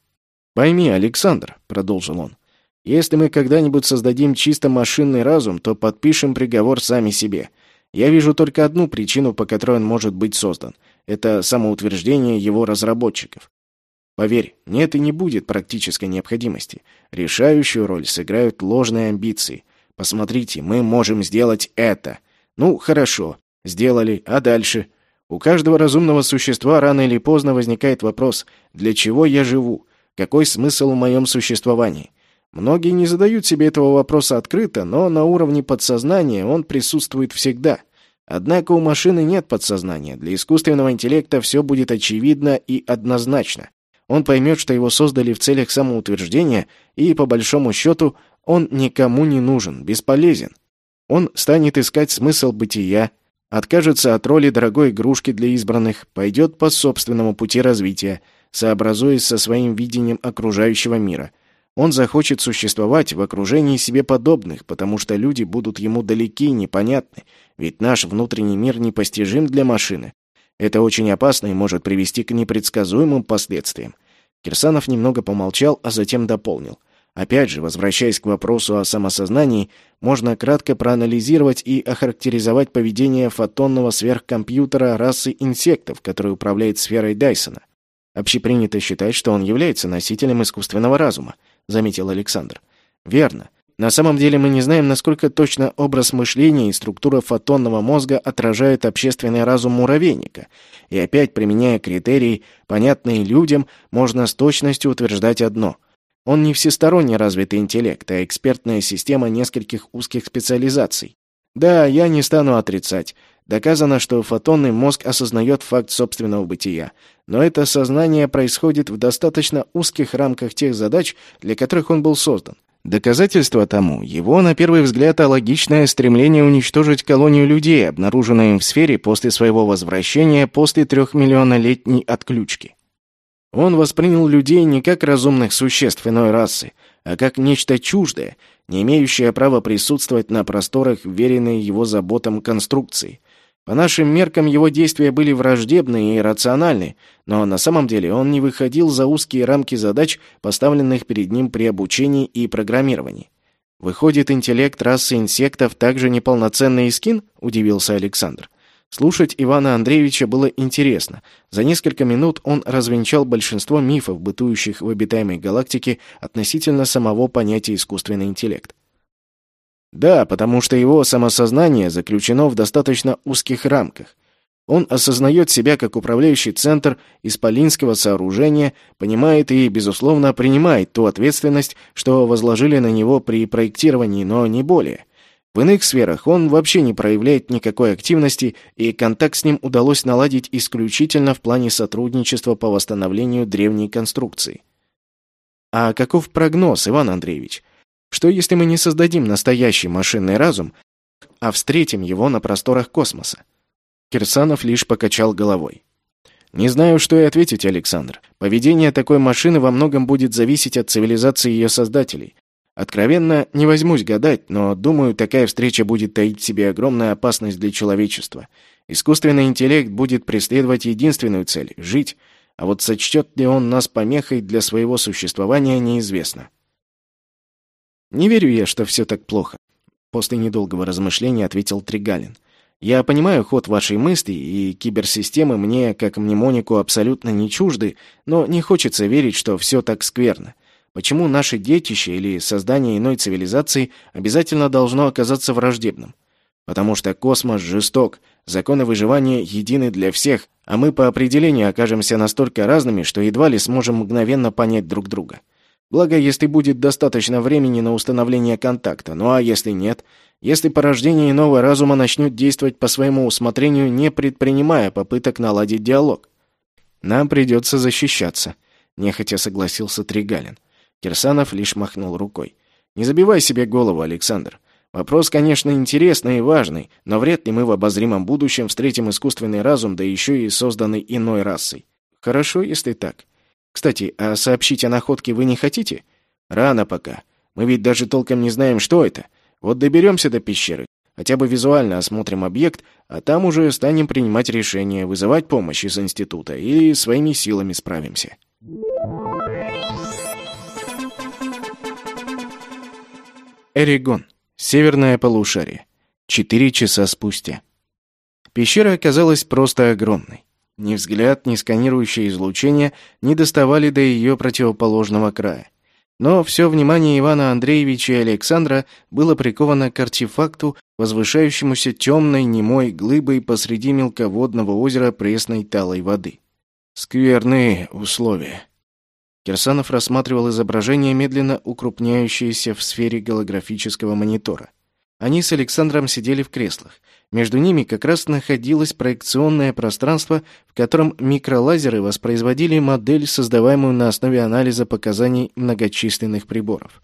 Speaker 1: «Пойми, Александр», — продолжил он, — «если мы когда-нибудь создадим чисто машинный разум, то подпишем приговор сами себе. Я вижу только одну причину, по которой он может быть создан — это самоутверждение его разработчиков. Поверь, нет и не будет практической необходимости. Решающую роль сыграют ложные амбиции. Посмотрите, мы можем сделать это. Ну, хорошо, сделали, а дальше? У каждого разумного существа рано или поздно возникает вопрос, для чего я живу? Какой смысл в моем существовании? Многие не задают себе этого вопроса открыто, но на уровне подсознания он присутствует всегда – Однако у машины нет подсознания. Для искусственного интеллекта все будет очевидно и однозначно. Он поймет, что его создали в целях самоутверждения, и, по большому счету, он никому не нужен, бесполезен. Он станет искать смысл бытия, откажется от роли дорогой игрушки для избранных, пойдет по собственному пути развития, сообразуясь со своим видением окружающего мира – он захочет существовать в окружении себе подобных, потому что люди будут ему далеки и непонятны, ведь наш внутренний мир непостижим для машины. Это очень опасно и может привести к непредсказуемым последствиям. Кирсанов немного помолчал, а затем дополнил. Опять же, возвращаясь к вопросу о самосознании, можно кратко проанализировать и охарактеризовать поведение фотонного сверхкомпьютера расы инсектов, который управляет сферой Дайсона. Общепринято считать, что он является носителем искусственного разума заметил Александр. Верно. На самом деле мы не знаем, насколько точно образ мышления и структура фотонного мозга отражают общественный разум муравейника. И опять, применяя критерии, понятные людям, можно с точностью утверждать одно. Он не всесторонне развитый интеллект, а экспертная система нескольких узких специализаций. Да, я не стану отрицать. Доказано, что фотонный мозг осознает факт собственного бытия. Но это сознание происходит в достаточно узких рамках тех задач, для которых он был создан. Доказательство тому – его, на первый взгляд, алогичное стремление уничтожить колонию людей, обнаруженную им в сфере после своего возвращения после трехмиллионолетней отключки. Он воспринял людей не как разумных существ иной расы, а как нечто чуждое, не имеющее права присутствовать на просторах, веренной его заботам конструкции – по нашим меркам его действия были враждебны и иррациональны, но на самом деле он не выходил за узкие рамки задач, поставленных перед ним при обучении и программировании. «Выходит, интеллект расы инсектов также неполноценный искин?» – удивился Александр. Слушать Ивана Андреевича было интересно. За несколько минут он развенчал большинство мифов, бытующих в обитаемой галактике относительно самого понятия искусственный интеллект. Да, потому что его самосознание заключено в достаточно узких рамках. Он осознает себя как управляющий центр исполинского сооружения, понимает и, безусловно, принимает ту ответственность, что возложили на него при проектировании, но не более. В иных сферах он вообще не проявляет никакой активности, и контакт с ним удалось наладить исключительно в плане сотрудничества по восстановлению древней конструкции. А каков прогноз, Иван Андреевич? Что если мы не создадим настоящий машинный разум, а встретим его на просторах космоса? Кирсанов лишь покачал головой. Не знаю, что и ответить, Александр. Поведение такой машины во многом будет зависеть от цивилизации ее создателей. Откровенно, не возьмусь гадать, но думаю, такая встреча будет таить в себе огромную опасность для человечества. Искусственный интеллект будет преследовать единственную цель — жить, а вот сочтет ли он нас помехой для своего существования, неизвестно. «Не верю я, что все так плохо», — после недолгого размышления ответил Тригалин. «Я понимаю ход вашей мысли, и киберсистемы мне, как мнемонику, абсолютно не чужды, но не хочется верить, что все так скверно. Почему наше детище или создание иной цивилизации обязательно должно оказаться враждебным? Потому что космос жесток, законы выживания едины для всех, а мы по определению окажемся настолько разными, что едва ли сможем мгновенно понять друг друга. Благо, если будет достаточно времени на установление контакта. Ну а если нет? Если порождение иного разума начнет действовать по своему усмотрению, не предпринимая попыток наладить диалог? Нам придется защищаться, нехотя согласился Тригалин. Кирсанов лишь махнул рукой. Не забивай себе голову, Александр. Вопрос, конечно, интересный и важный, но вряд ли мы в обозримом будущем встретим искусственный разум, да еще и созданный иной расой. Хорошо, если так. Кстати, а сообщить о находке вы не хотите? Рано пока. Мы ведь даже толком не знаем, что это. Вот доберемся до пещеры, хотя бы визуально осмотрим объект, а там уже станем принимать решение, вызывать помощь из института или своими силами справимся. Эригон. Северное полушарие. Четыре часа спустя. Пещера оказалась просто огромной. Ни взгляд, ни сканирующее излучение не доставали до ее противоположного края. Но все внимание Ивана Андреевича и Александра было приковано к артефакту, возвышающемуся темной немой глыбой посреди мелководного озера пресной талой воды. Скверные условия. Кирсанов рассматривал изображение, медленно укрупняющееся в сфере голографического монитора. Они с Александром сидели в креслах. Между ними как раз находилось проекционное пространство, в котором микролазеры воспроизводили модель, создаваемую на основе анализа показаний многочисленных приборов.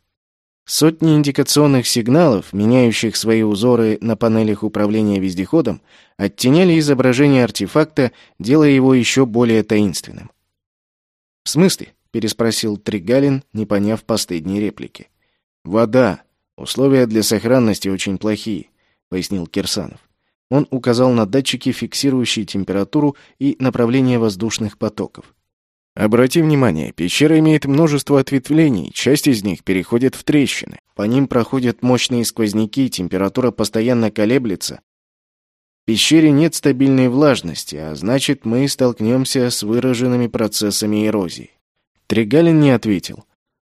Speaker 1: Сотни индикационных сигналов, меняющих свои узоры на панелях управления вездеходом, оттеняли изображение артефакта, делая его еще более таинственным. «В смысле?» — переспросил Тригалин, не поняв последней реплики. «Вода. Условия для сохранности очень плохие», — пояснил Кирсанов. Он указал на датчики, фиксирующие температуру и направление воздушных потоков. Обрати внимание, пещера имеет множество ответвлений, часть из них переходит в трещины. По ним проходят мощные сквозняки, температура постоянно колеблется. В пещере нет стабильной влажности, а значит, мы столкнемся с выраженными процессами эрозии. Тригалин не ответил.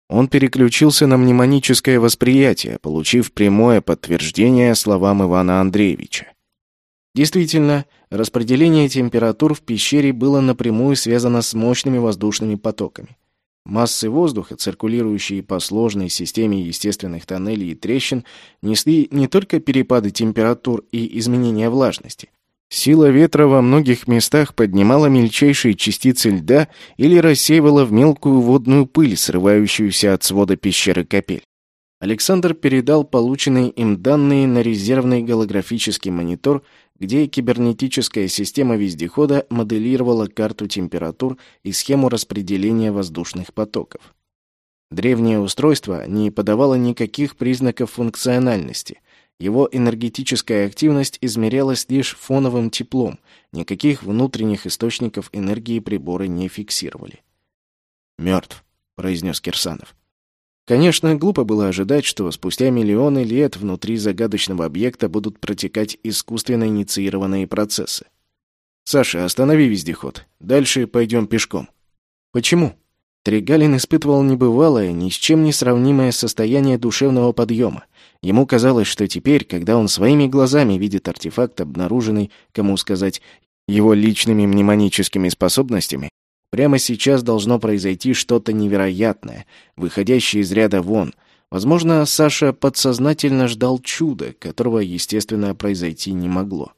Speaker 1: Он переключился на мнемоническое восприятие, получив прямое подтверждение словам Ивана Андреевича. Действительно, распределение температур в пещере было напрямую связано с мощными воздушными потоками. Массы воздуха, циркулирующие по сложной системе естественных тоннелей и трещин, несли не только перепады температур и изменения влажности. Сила ветра во многих местах поднимала мельчайшие частицы льда или рассеивала в мелкую водную пыль, срывающуюся от свода пещеры капель. Александр передал полученные им данные на резервный голографический монитор, где кибернетическая система вездехода моделировала карту температур и схему распределения воздушных потоков. Древнее устройство не подавало никаких признаков функциональности – его энергетическая активность измерялась лишь фоновым теплом, никаких внутренних источников энергии приборы не фиксировали. «Мертв», — произнес Кирсанов. Конечно, глупо было ожидать, что спустя миллионы лет внутри загадочного объекта будут протекать искусственно инициированные процессы. «Саша, останови вездеход. Дальше пойдем пешком». «Почему?» Тригалин испытывал небывалое, ни с чем не сравнимое состояние душевного подъема. Ему казалось, что теперь, когда он своими глазами видит артефакт, обнаруженный, кому сказать, его личными мнемоническими способностями, прямо сейчас должно произойти что-то невероятное, выходящее из ряда вон. Возможно, Саша подсознательно ждал чуда, которого, естественно, произойти не могло.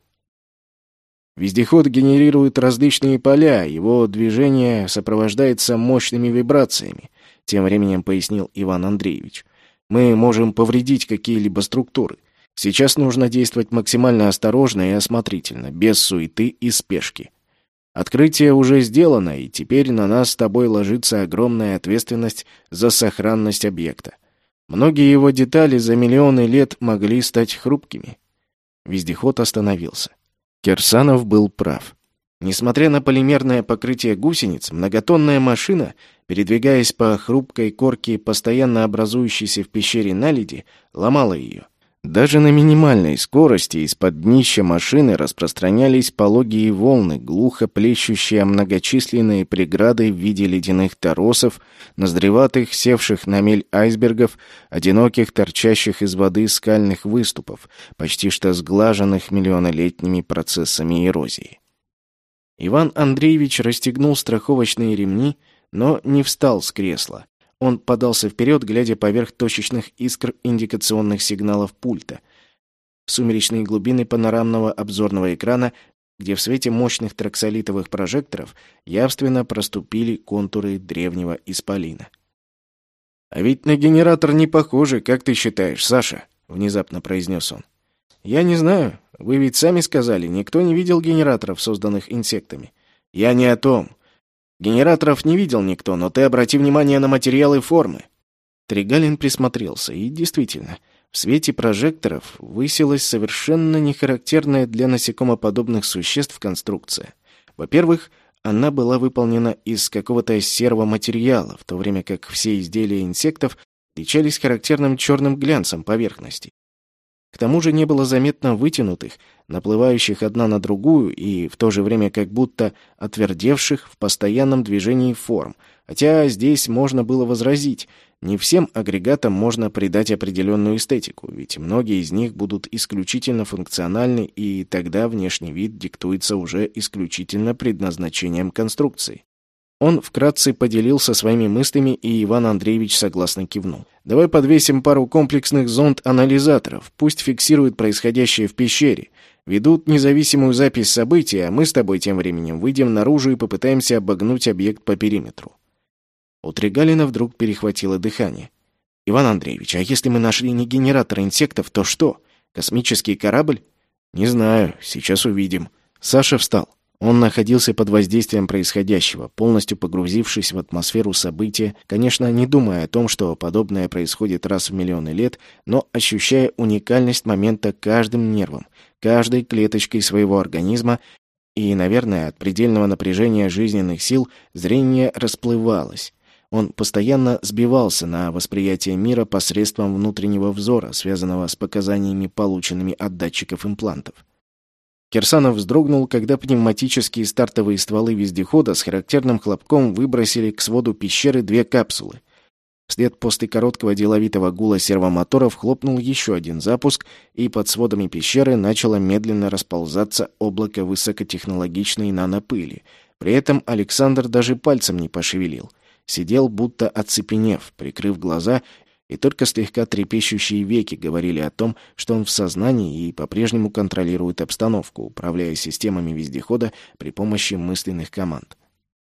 Speaker 1: Вездеход генерирует различные поля, его движение сопровождается мощными вибрациями, тем временем пояснил Иван Андреевич. Мы можем повредить какие-либо структуры. Сейчас нужно действовать максимально осторожно и осмотрительно, без суеты и спешки. Открытие уже сделано, и теперь на нас с тобой ложится огромная ответственность за сохранность объекта. Многие его детали за миллионы лет могли стать хрупкими. Вездеход остановился. Кирсанов был прав. Несмотря на полимерное покрытие гусениц, многотонная машина, передвигаясь по хрупкой корке, постоянно образующейся в пещере наледи, ломала ее. Даже на минимальной скорости из-под днища машины распространялись пологие волны, глухо плещущие многочисленные преграды в виде ледяных торосов, ноздреватых, севших на мель айсбергов, одиноких, торчащих из воды скальных выступов, почти что сглаженных миллионолетними процессами эрозии. Иван Андреевич расстегнул страховочные ремни, но не встал с кресла. Он подался вперед, глядя поверх точечных искр индикационных сигналов пульта. В сумеречные глубины панорамного обзорного экрана, где в свете мощных траксолитовых прожекторов явственно проступили контуры древнего исполина. «А ведь на генератор не похоже, как ты считаешь, Саша?» — внезапно произнес он. «Я не знаю. Вы ведь сами сказали, никто не видел генераторов, созданных инсектами. Я не о том. Генераторов не видел никто, но ты обрати внимание на материалы формы. Тригалин присмотрелся, и действительно, в свете прожекторов высилась совершенно нехарактерная для насекомоподобных существ конструкция. Во-первых, она была выполнена из какого-то серого материала, в то время как все изделия инсектов отличались характерным черным глянцем поверхности. К тому же не было заметно вытянутых, наплывающих одна на другую и в то же время как будто отвердевших в постоянном движении форм. Хотя здесь можно было возразить, не всем агрегатам можно придать определенную эстетику, ведь многие из них будут исключительно функциональны, и тогда внешний вид диктуется уже исключительно предназначением конструкции. Он вкратце поделился своими мыслями, и Иван Андреевич согласно кивнул. «Давай подвесим пару комплексных зонд-анализаторов, пусть фиксируют происходящее в пещере. Ведут независимую запись событий, а мы с тобой тем временем выйдем наружу и попытаемся обогнуть объект по периметру». У Тригалина вдруг перехватило дыхание. «Иван Андреевич, а если мы нашли не генератор инсектов, то что? Космический корабль?» «Не знаю, сейчас увидим». Саша встал. Он находился под воздействием происходящего, полностью погрузившись в атмосферу события, конечно, не думая о том, что подобное происходит раз в миллионы лет, но ощущая уникальность момента каждым нервом, каждой клеточкой своего организма, и, наверное, от предельного напряжения жизненных сил зрение расплывалось. Он постоянно сбивался на восприятие мира посредством внутреннего взора, связанного с показаниями, полученными от датчиков имплантов. Кирсанов вздрогнул, когда пневматические стартовые стволы вездехода с характерным хлопком выбросили к своду пещеры две капсулы. Вслед после короткого деловитого гула сервомоторов хлопнул еще один запуск, и под сводами пещеры начало медленно расползаться облако высокотехнологичной нанопыли. При этом Александр даже пальцем не пошевелил. Сидел, будто оцепенев, прикрыв глаза и только слегка трепещущие веки говорили о том, что он в сознании и по-прежнему контролирует обстановку, управляя системами вездехода при помощи мысленных команд.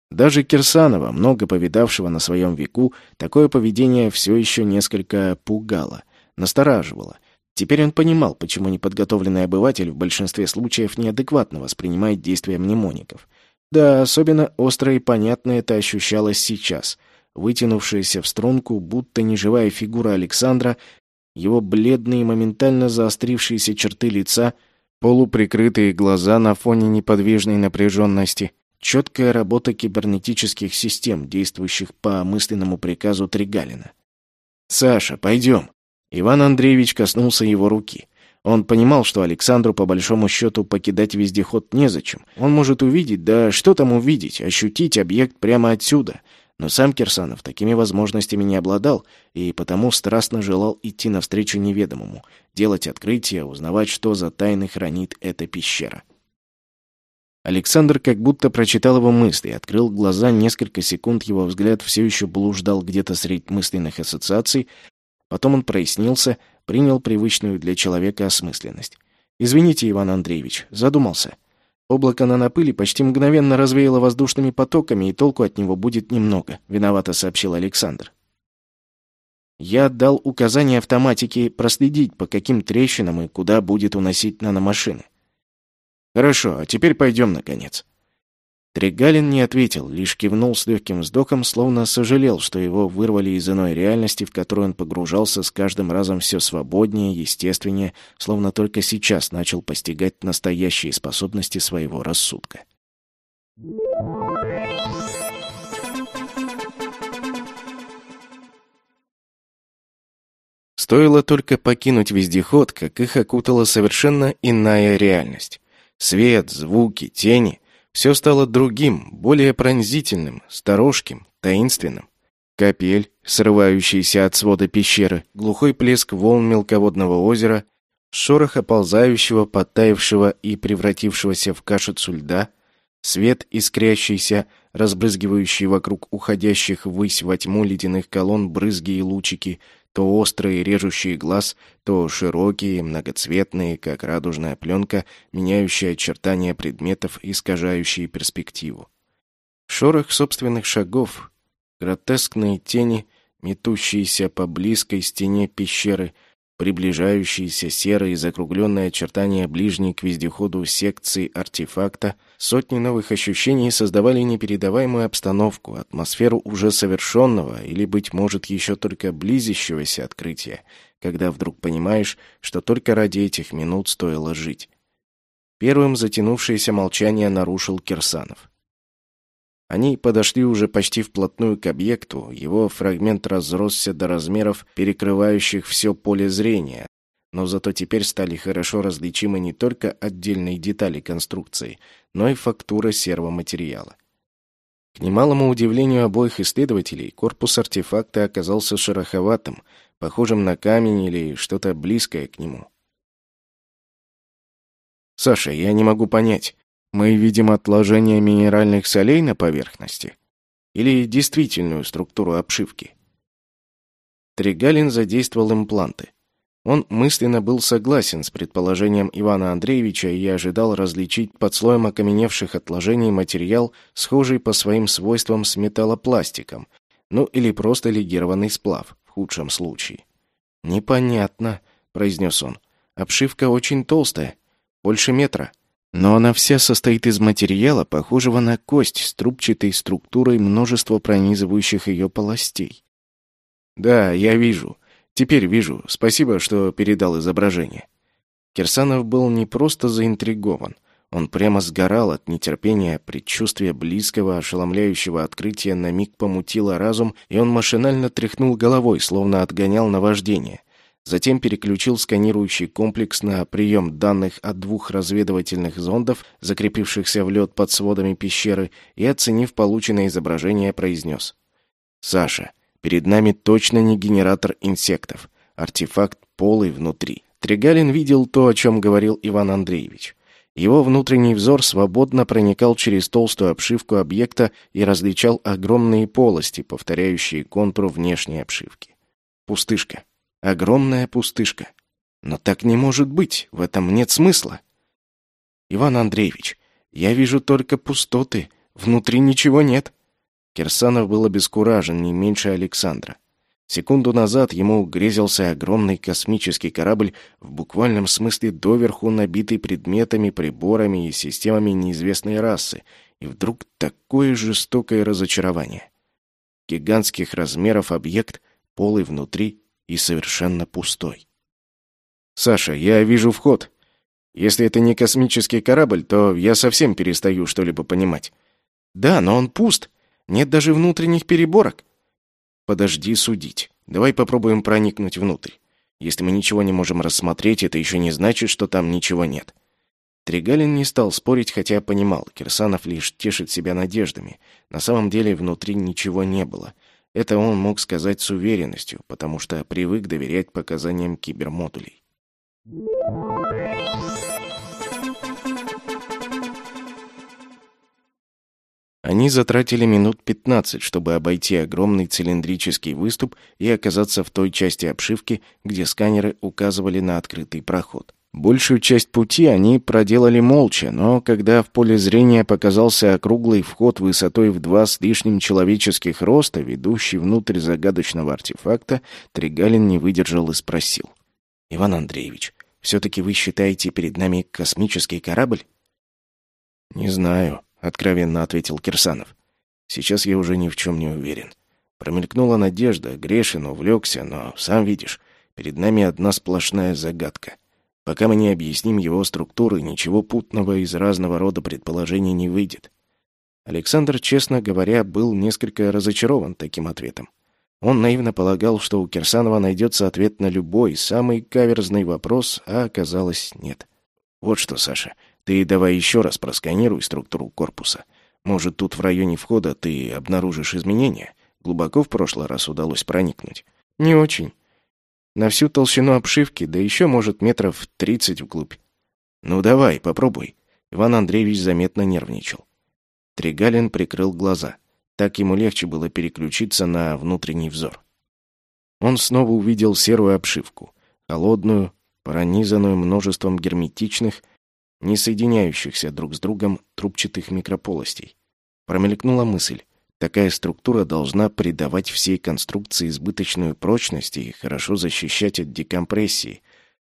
Speaker 1: Даже Кирсанова, много повидавшего на своем веку, такое поведение все еще несколько пугало, настораживало. Теперь он понимал, почему неподготовленный обыватель в большинстве случаев неадекватно воспринимает действия мнемоников. Да, особенно остро и понятно это ощущалось сейчас. Вытянувшаяся в струнку, будто неживая фигура Александра, его бледные, моментально заострившиеся черты лица, полуприкрытые глаза на фоне неподвижной напряженности — Четкая работа кибернетических систем, действующих по мысленному приказу Тригалина. «Саша, пойдем». Иван Андреевич коснулся его руки. Он понимал, что Александру по большому счету покидать вездеход незачем. Он может увидеть, да что там увидеть, ощутить объект прямо отсюда. Но сам Кирсанов такими возможностями не обладал, и потому страстно желал идти навстречу неведомому, делать открытия, узнавать, что за тайны хранит эта пещера. Александр как будто прочитал его мысли, открыл глаза, несколько секунд его взгляд все еще блуждал где-то среди мысленных ассоциаций, потом он прояснился, принял привычную для человека осмысленность. «Извините, Иван Андреевич, задумался. Облако нанопыли почти мгновенно развеяло воздушными потоками, и толку от него будет немного», — виновато сообщил Александр. «Я дал указание автоматике проследить, по каким трещинам и куда будет уносить наномашины. Хорошо, а теперь пойдем, наконец». Тригалин не ответил, лишь кивнул с легким вздохом, словно сожалел, что его вырвали из иной реальности, в которую он погружался с каждым разом все свободнее, естественнее, словно только сейчас начал постигать настоящие способности своего рассудка. Стоило только покинуть вездеход, как их окутала совершенно иная реальность. Свет, звуки, тени — все стало другим, более пронзительным, сторожким, таинственным. Капель, срывающийся от свода пещеры, глухой плеск волн мелководного озера, шорох оползающего, подтаявшего и превратившегося в кашицу льда, свет, искрящийся, разбрызгивающий вокруг уходящих ввысь во тьму ледяных колонн брызги и лучики — то острые, режущие глаз, то широкие, многоцветные, как радужная пленка, меняющие очертания предметов, искажающие перспективу. Шорох собственных шагов, гротескные тени, метущиеся по близкой стене пещеры — приближающиеся серые закругленные очертания ближней к вездеходу секции артефакта, сотни новых ощущений создавали непередаваемую обстановку, атмосферу уже совершенного или, быть может, еще только близящегося открытия, когда вдруг понимаешь, что только ради этих минут стоило жить. Первым затянувшееся молчание нарушил Кирсанов. Они подошли уже почти вплотную к объекту, его фрагмент разросся до размеров, перекрывающих все поле зрения, но зато теперь стали хорошо различимы не только отдельные детали конструкции, но и фактура сервоматериала. К немалому удивлению обоих исследователей, корпус артефакта оказался шероховатым, похожим на камень или что-то близкое к нему. «Саша, я не могу понять, мы видим отложение минеральных солей на поверхности или действительную структуру обшивки. Тригалин задействовал импланты. Он мысленно был согласен с предположением Ивана Андреевича и ожидал различить под слоем окаменевших отложений материал, схожий по своим свойствам с металлопластиком, ну или просто легированный сплав, в худшем случае. «Непонятно», — произнес он. «Обшивка очень толстая, больше метра». Но она вся состоит из материала, похожего на кость с трубчатой структурой множества пронизывающих ее полостей. «Да, я вижу. Теперь вижу. Спасибо, что передал изображение». Кирсанов был не просто заинтригован. Он прямо сгорал от нетерпения, предчувствия близкого, ошеломляющего открытия на миг помутило разум, и он машинально тряхнул головой, словно отгонял наваждение — Затем переключил сканирующий комплекс на прием данных от двух разведывательных зондов, закрепившихся в лед под сводами пещеры, и, оценив полученное изображение, произнес. «Саша, перед нами точно не генератор инсектов. Артефакт полый внутри». Тригалин видел то, о чем говорил Иван Андреевич. Его внутренний взор свободно проникал через толстую обшивку объекта и различал огромные полости, повторяющие контур внешней обшивки. Пустышка. Огромная пустышка. Но так не может быть, в этом нет смысла. Иван Андреевич, я вижу только пустоты, внутри ничего нет. Кирсанов был обескуражен не меньше Александра. Секунду назад ему грезился огромный космический корабль, в буквальном смысле доверху набитый предметами, приборами и системами неизвестной расы, и вдруг такое жестокое разочарование. Гигантских размеров объект, полый внутри и совершенно пустой. «Саша, я вижу вход. Если это не космический корабль, то я совсем перестаю что-либо понимать. Да, но он пуст. Нет даже внутренних переборок. Подожди судить. Давай попробуем проникнуть внутрь. Если мы ничего не можем рассмотреть, это еще не значит, что там ничего нет. Тригалин не стал спорить, хотя понимал, Кирсанов лишь тешит себя надеждами. На самом деле внутри ничего не было. Это он мог сказать с уверенностью, потому что привык доверять показаниям кибермодулей. Они затратили минут 15, чтобы обойти огромный цилиндрический выступ и оказаться в той части обшивки, где сканеры указывали на открытый проход. Большую часть пути они проделали молча, но когда в поле зрения показался округлый вход высотой в два с лишним человеческих роста, ведущий внутрь загадочного артефакта, Тригалин не выдержал и спросил. «Иван Андреевич, все-таки вы считаете перед нами космический корабль?» «Не знаю», откровенно ответил Кирсанов. Сейчас я уже ни в чем не уверен. Промелькнула надежда, Грешин увлекся, но, сам видишь, перед нами одна сплошная загадка. Пока мы не объясним его структуры, ничего путного из разного рода предположений не выйдет. Александр, честно говоря, был несколько разочарован таким ответом. Он наивно полагал, что у Кирсанова найдется ответ на любой, самый каверзный вопрос, а оказалось нет. Вот что, Саша, ты давай еще раз просканируй структуру корпуса. Может, тут в районе входа ты обнаружишь изменения? Глубоко в прошлый раз удалось проникнуть? Не очень. На всю толщину обшивки, да еще, может, метров тридцать вглубь. Ну давай, попробуй. Иван Андреевич заметно нервничал. Тригалин прикрыл глаза. Так ему легче было переключиться на внутренний взор. Он снова увидел серую обшивку, холодную, пронизанную множеством герметичных, не соединяющихся друг с другом трубчатых микрополостей. Промелькнула мысль. Такая структура должна придавать всей конструкции избыточную прочность и хорошо защищать от декомпрессии.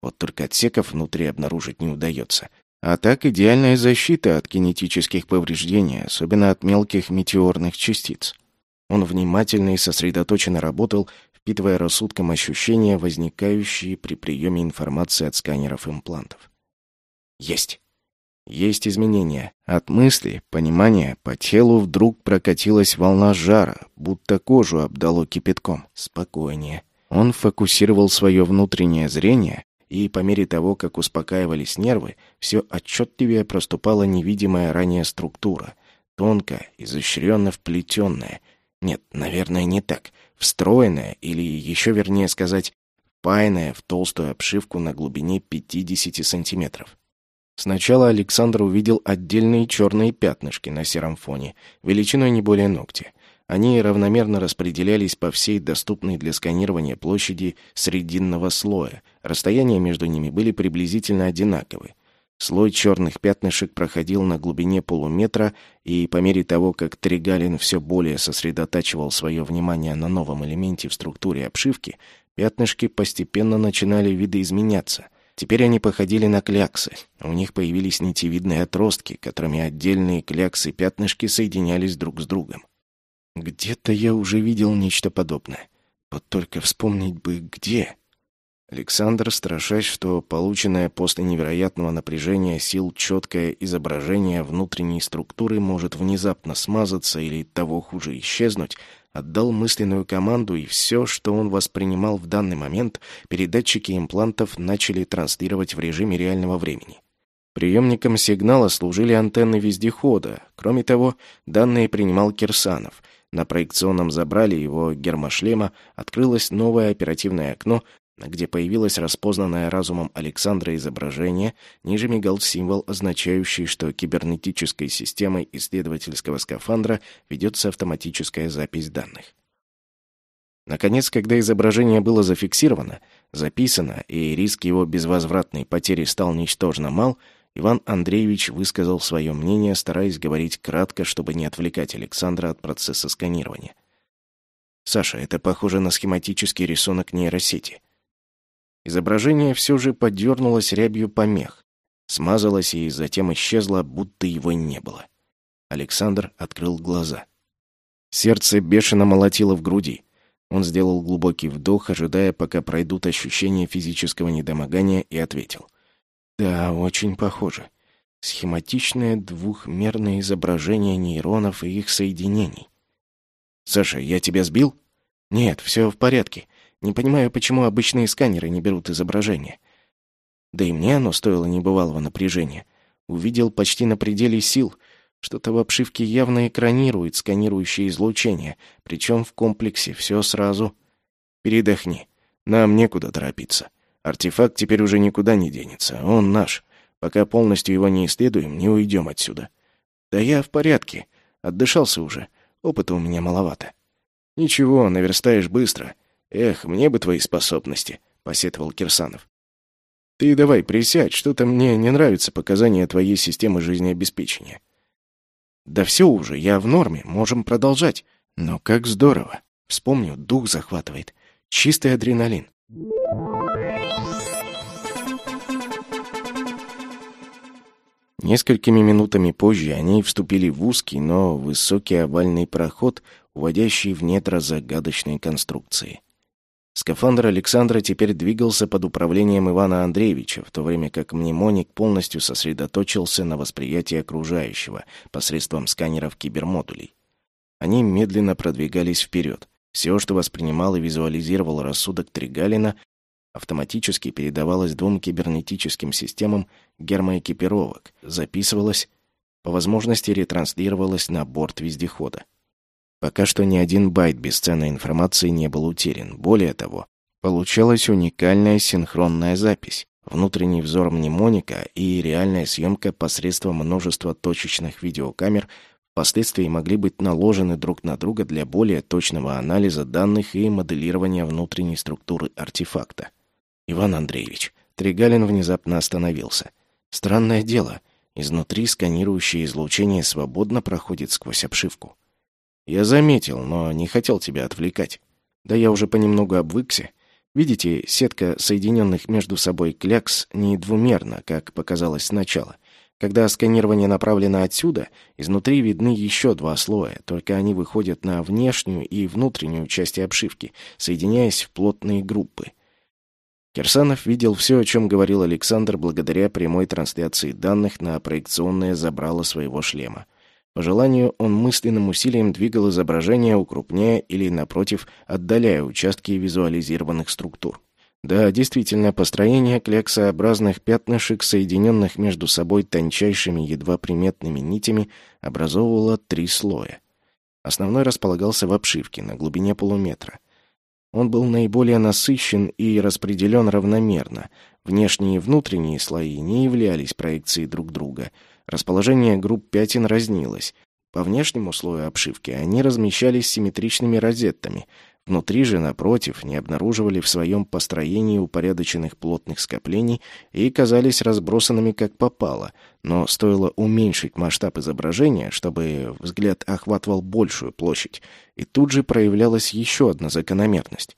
Speaker 1: Вот только отсеков внутри обнаружить не удается. А так идеальная защита от кинетических повреждений, особенно от мелких метеорных частиц. Он внимательно и сосредоточенно работал, впитывая рассудком ощущения, возникающие при приеме информации от сканеров имплантов. Есть. Есть изменения. От мысли, понимания, по телу вдруг прокатилась волна жара, будто кожу обдало кипятком. Спокойнее. Он фокусировал свое внутреннее зрение, и по мере того, как успокаивались нервы, все отчетливее проступала невидимая ранее структура. Тонкая, изощренно вплетенная. Нет, наверное, не так. Встроенная, или еще вернее сказать, впаянная в толстую обшивку на глубине 50 сантиметров. Сначала Александр увидел отдельные черные пятнышки на сером фоне, величиной не более ногтя. Они равномерно распределялись по всей доступной для сканирования площади срединного слоя. Расстояния между ними были приблизительно одинаковы. Слой черных пятнышек проходил на глубине полуметра, и по мере того, как Тригалин все более сосредотачивал свое внимание на новом элементе в структуре обшивки, пятнышки постепенно начинали видоизменяться — Теперь они походили на кляксы. У них появились нитевидные отростки, которыми отдельные кляксы-пятнышки соединялись друг с другом. Где-то я уже видел нечто подобное. Вот только вспомнить бы где. Александр, страшась, что полученное после невероятного напряжения сил четкое изображение внутренней структуры может внезапно смазаться или того хуже исчезнуть, отдал мысленную команду, и все, что он воспринимал в данный момент, передатчики имплантов начали транслировать в режиме реального времени. Приемником сигнала служили антенны вездехода. Кроме того, данные принимал Кирсанов. На проекционном забрале его гермошлема открылось новое оперативное окно, где появилось распознанное разумом Александра изображение, ниже мигал символ, означающий, что кибернетической системой исследовательского скафандра ведется автоматическая запись данных. Наконец, когда изображение было зафиксировано, записано, и риск его безвозвратной потери стал ничтожно мал, Иван Андреевич высказал свое мнение, стараясь говорить кратко, чтобы не отвлекать Александра от процесса сканирования. «Саша, это похоже на схематический рисунок нейросети. Изображение все же подернулось рябью помех, смазалось и затем исчезло, будто его не было. Александр открыл глаза. Сердце бешено молотило в груди. Он сделал глубокий вдох, ожидая, пока пройдут ощущения физического недомогания, и ответил. «Да, очень похоже. Схематичное двухмерное изображение нейронов и их соединений». «Саша, я тебя сбил?» «Нет, все в порядке. Не понимаю, почему обычные сканеры не берут изображение. Да и мне оно стоило небывалого напряжения. Увидел почти на пределе сил. Что-то в обшивке явно экранирует сканирующее излучение, причем в комплексе все сразу. Передохни. Нам некуда торопиться. Артефакт теперь уже никуда не денется. Он наш. Пока полностью его не исследуем, не уйдем отсюда. Да я в порядке. Отдышался уже. Опыта у меня маловато. Ничего, наверстаешь быстро. «Эх, мне бы твои способности», — посетовал Кирсанов. «Ты давай присядь, что-то мне не нравится показания твоей системы жизнеобеспечения». «Да все уже, я в норме, можем продолжать. Но как здорово. Вспомню, дух захватывает. Чистый адреналин». Несколькими минутами позже они вступили в узкий, но высокий овальный проход, уводящий в недра загадочной конструкции. Скафандр Александра теперь двигался под управлением Ивана Андреевича, в то время как мнемоник полностью сосредоточился на восприятии окружающего посредством сканеров кибермодулей. Они медленно продвигались вперед. Все, что воспринимал и визуализировал рассудок Тригалина, автоматически передавалось двум кибернетическим системам гермоэкипировок, записывалось, по возможности ретранслировалось на борт вездехода. Пока что ни один байт бесценной информации не был утерян. Более того, получалась уникальная синхронная запись, внутренний взор мнемоника и реальная съемка посредством множества точечных видеокамер впоследствии могли быть наложены друг на друга для более точного анализа данных и моделирования внутренней структуры артефакта. Иван Андреевич, Тригалин внезапно остановился. Странное дело, изнутри сканирующее излучение свободно проходит сквозь обшивку. Я заметил, но не хотел тебя отвлекать. Да я уже понемногу обвыкся. Видите, сетка соединенных между собой клякс не двумерна, как показалось сначала. Когда сканирование направлено отсюда, изнутри видны еще два слоя, только они выходят на внешнюю и внутреннюю части обшивки, соединяясь в плотные группы. Кирсанов видел все, о чем говорил Александр благодаря прямой трансляции данных на проекционное забрало своего шлема. По желанию он мысленным усилием двигал изображение, укрупняя или, напротив, отдаляя участки визуализированных структур. Да, действительно, построение кляксообразных пятнышек, соединенных между собой тончайшими, едва приметными нитями, образовывало три слоя. Основной располагался в обшивке на глубине полуметра. Он был наиболее насыщен и распределен равномерно. Внешние и внутренние слои не являлись проекцией друг друга — Расположение групп пятен разнилось. По внешнему слою обшивки они размещались симметричными розеттами. Внутри же, напротив, не обнаруживали в своем построении упорядоченных плотных скоплений и казались разбросанными как попало, но стоило уменьшить масштаб изображения, чтобы взгляд охватывал большую площадь, и тут же проявлялась еще одна закономерность.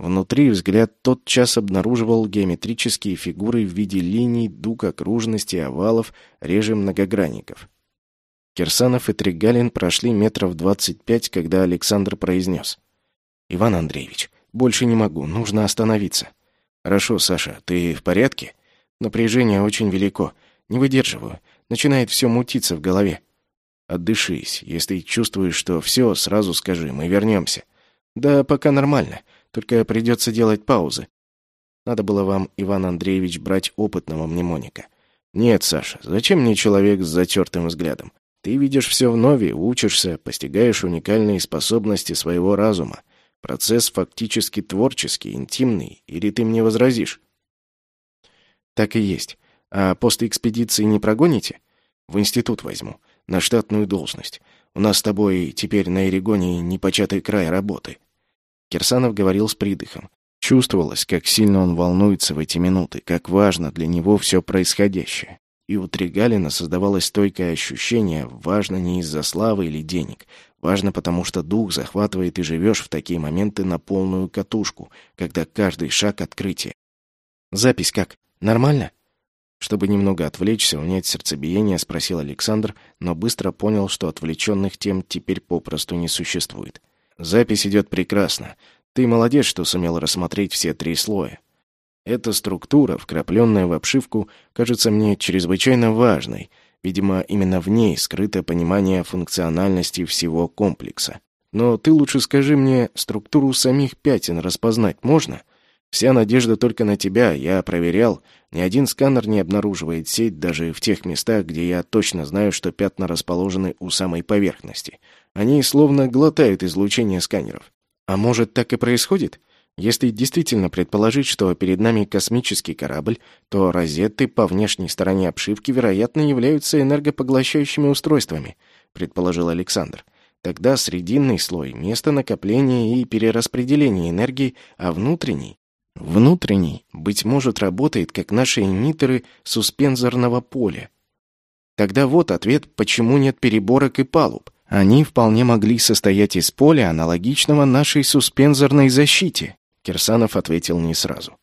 Speaker 1: Внутри взгляд тотчас обнаруживал геометрические фигуры в виде линий, дуг, окружностей, овалов, реже многогранников. Кирсанов и Тригалин прошли метров двадцать пять, когда Александр произнес. «Иван Андреевич, больше не могу, нужно остановиться». «Хорошо, Саша, ты в порядке?» «Напряжение очень велико. Не выдерживаю. Начинает все мутиться в голове». «Отдышись. Если чувствуешь, что все, сразу скажи, мы вернемся». «Да пока нормально. Только придется делать паузы. Надо было вам, Иван Андреевич, брать опытного мнемоника. Нет, Саша, зачем мне человек с затертым взглядом? Ты видишь все вновь, учишься, постигаешь уникальные способности своего разума. Процесс фактически творческий, интимный, или ты мне возразишь? Так и есть. А после экспедиции не прогоните? В институт возьму, на штатную должность. У нас с тобой теперь на Эрегоне непочатый край работы. Кирсанов говорил с придыхом. Чувствовалось, как сильно он волнуется в эти минуты, как важно для него все происходящее. И у Тригалина создавалось стойкое ощущение, важно не из-за славы или денег, важно потому, что дух захватывает и живешь в такие моменты на полную катушку, когда каждый шаг — открытие. «Запись как? Нормально?» Чтобы немного отвлечься, унять сердцебиение, спросил Александр, но быстро понял, что отвлеченных тем теперь попросту не существует. «Запись идет прекрасно. Ты молодец, что сумел рассмотреть все три слоя. Эта структура, вкрапленная в обшивку, кажется мне чрезвычайно важной. Видимо, именно в ней скрыто понимание функциональности всего комплекса. Но ты лучше скажи мне, структуру самих пятен распознать можно?» Вся надежда только на тебя, я проверял. Ни один сканер не обнаруживает сеть даже в тех местах, где я точно знаю, что пятна расположены у самой поверхности. Они словно глотают излучение сканеров. А может, так и происходит? Если действительно предположить, что перед нами космический корабль, то розетты по внешней стороне обшивки, вероятно, являются энергопоглощающими устройствами, предположил Александр. Тогда срединный слой — место накопления и перераспределения энергии, а внутренний Внутренний, быть может, работает, как наши эмиттеры суспензорного поля. Тогда вот ответ, почему нет переборок и палуб. Они вполне могли состоять из поля, аналогичного нашей суспензорной защите. Кирсанов ответил не сразу.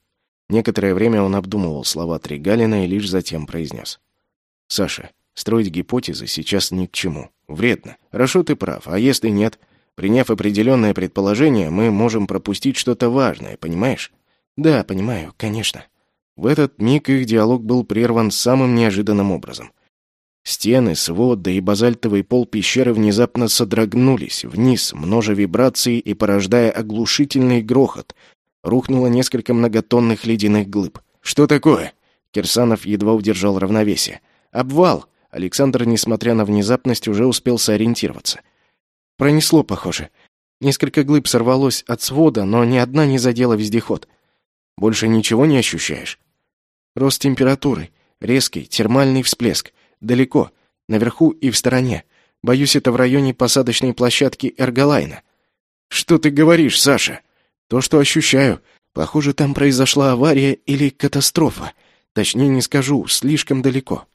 Speaker 1: Некоторое время он обдумывал слова Тригалина и лишь затем произнес. «Саша, строить гипотезы сейчас ни к чему. Вредно. Хорошо, ты прав. А если нет? Приняв определенное предположение, мы можем пропустить что-то важное, понимаешь? «Да, понимаю, конечно». В этот миг их диалог был прерван самым неожиданным образом. Стены, свод, да и базальтовый пол пещеры внезапно содрогнулись вниз, множа вибраций и порождая оглушительный грохот. Рухнуло несколько многотонных ледяных глыб. «Что такое?» Кирсанов едва удержал равновесие. «Обвал!» Александр, несмотря на внезапность, уже успел сориентироваться. «Пронесло, похоже. Несколько глыб сорвалось от свода, но ни одна не задела вездеход. Больше ничего не ощущаешь? Рост температуры, резкий термальный всплеск. Далеко, наверху и в стороне. Боюсь, это в районе посадочной площадки Эрголайна. Что ты говоришь, Саша? То, что ощущаю. Похоже, там произошла авария или катастрофа. Точнее не скажу, слишком далеко.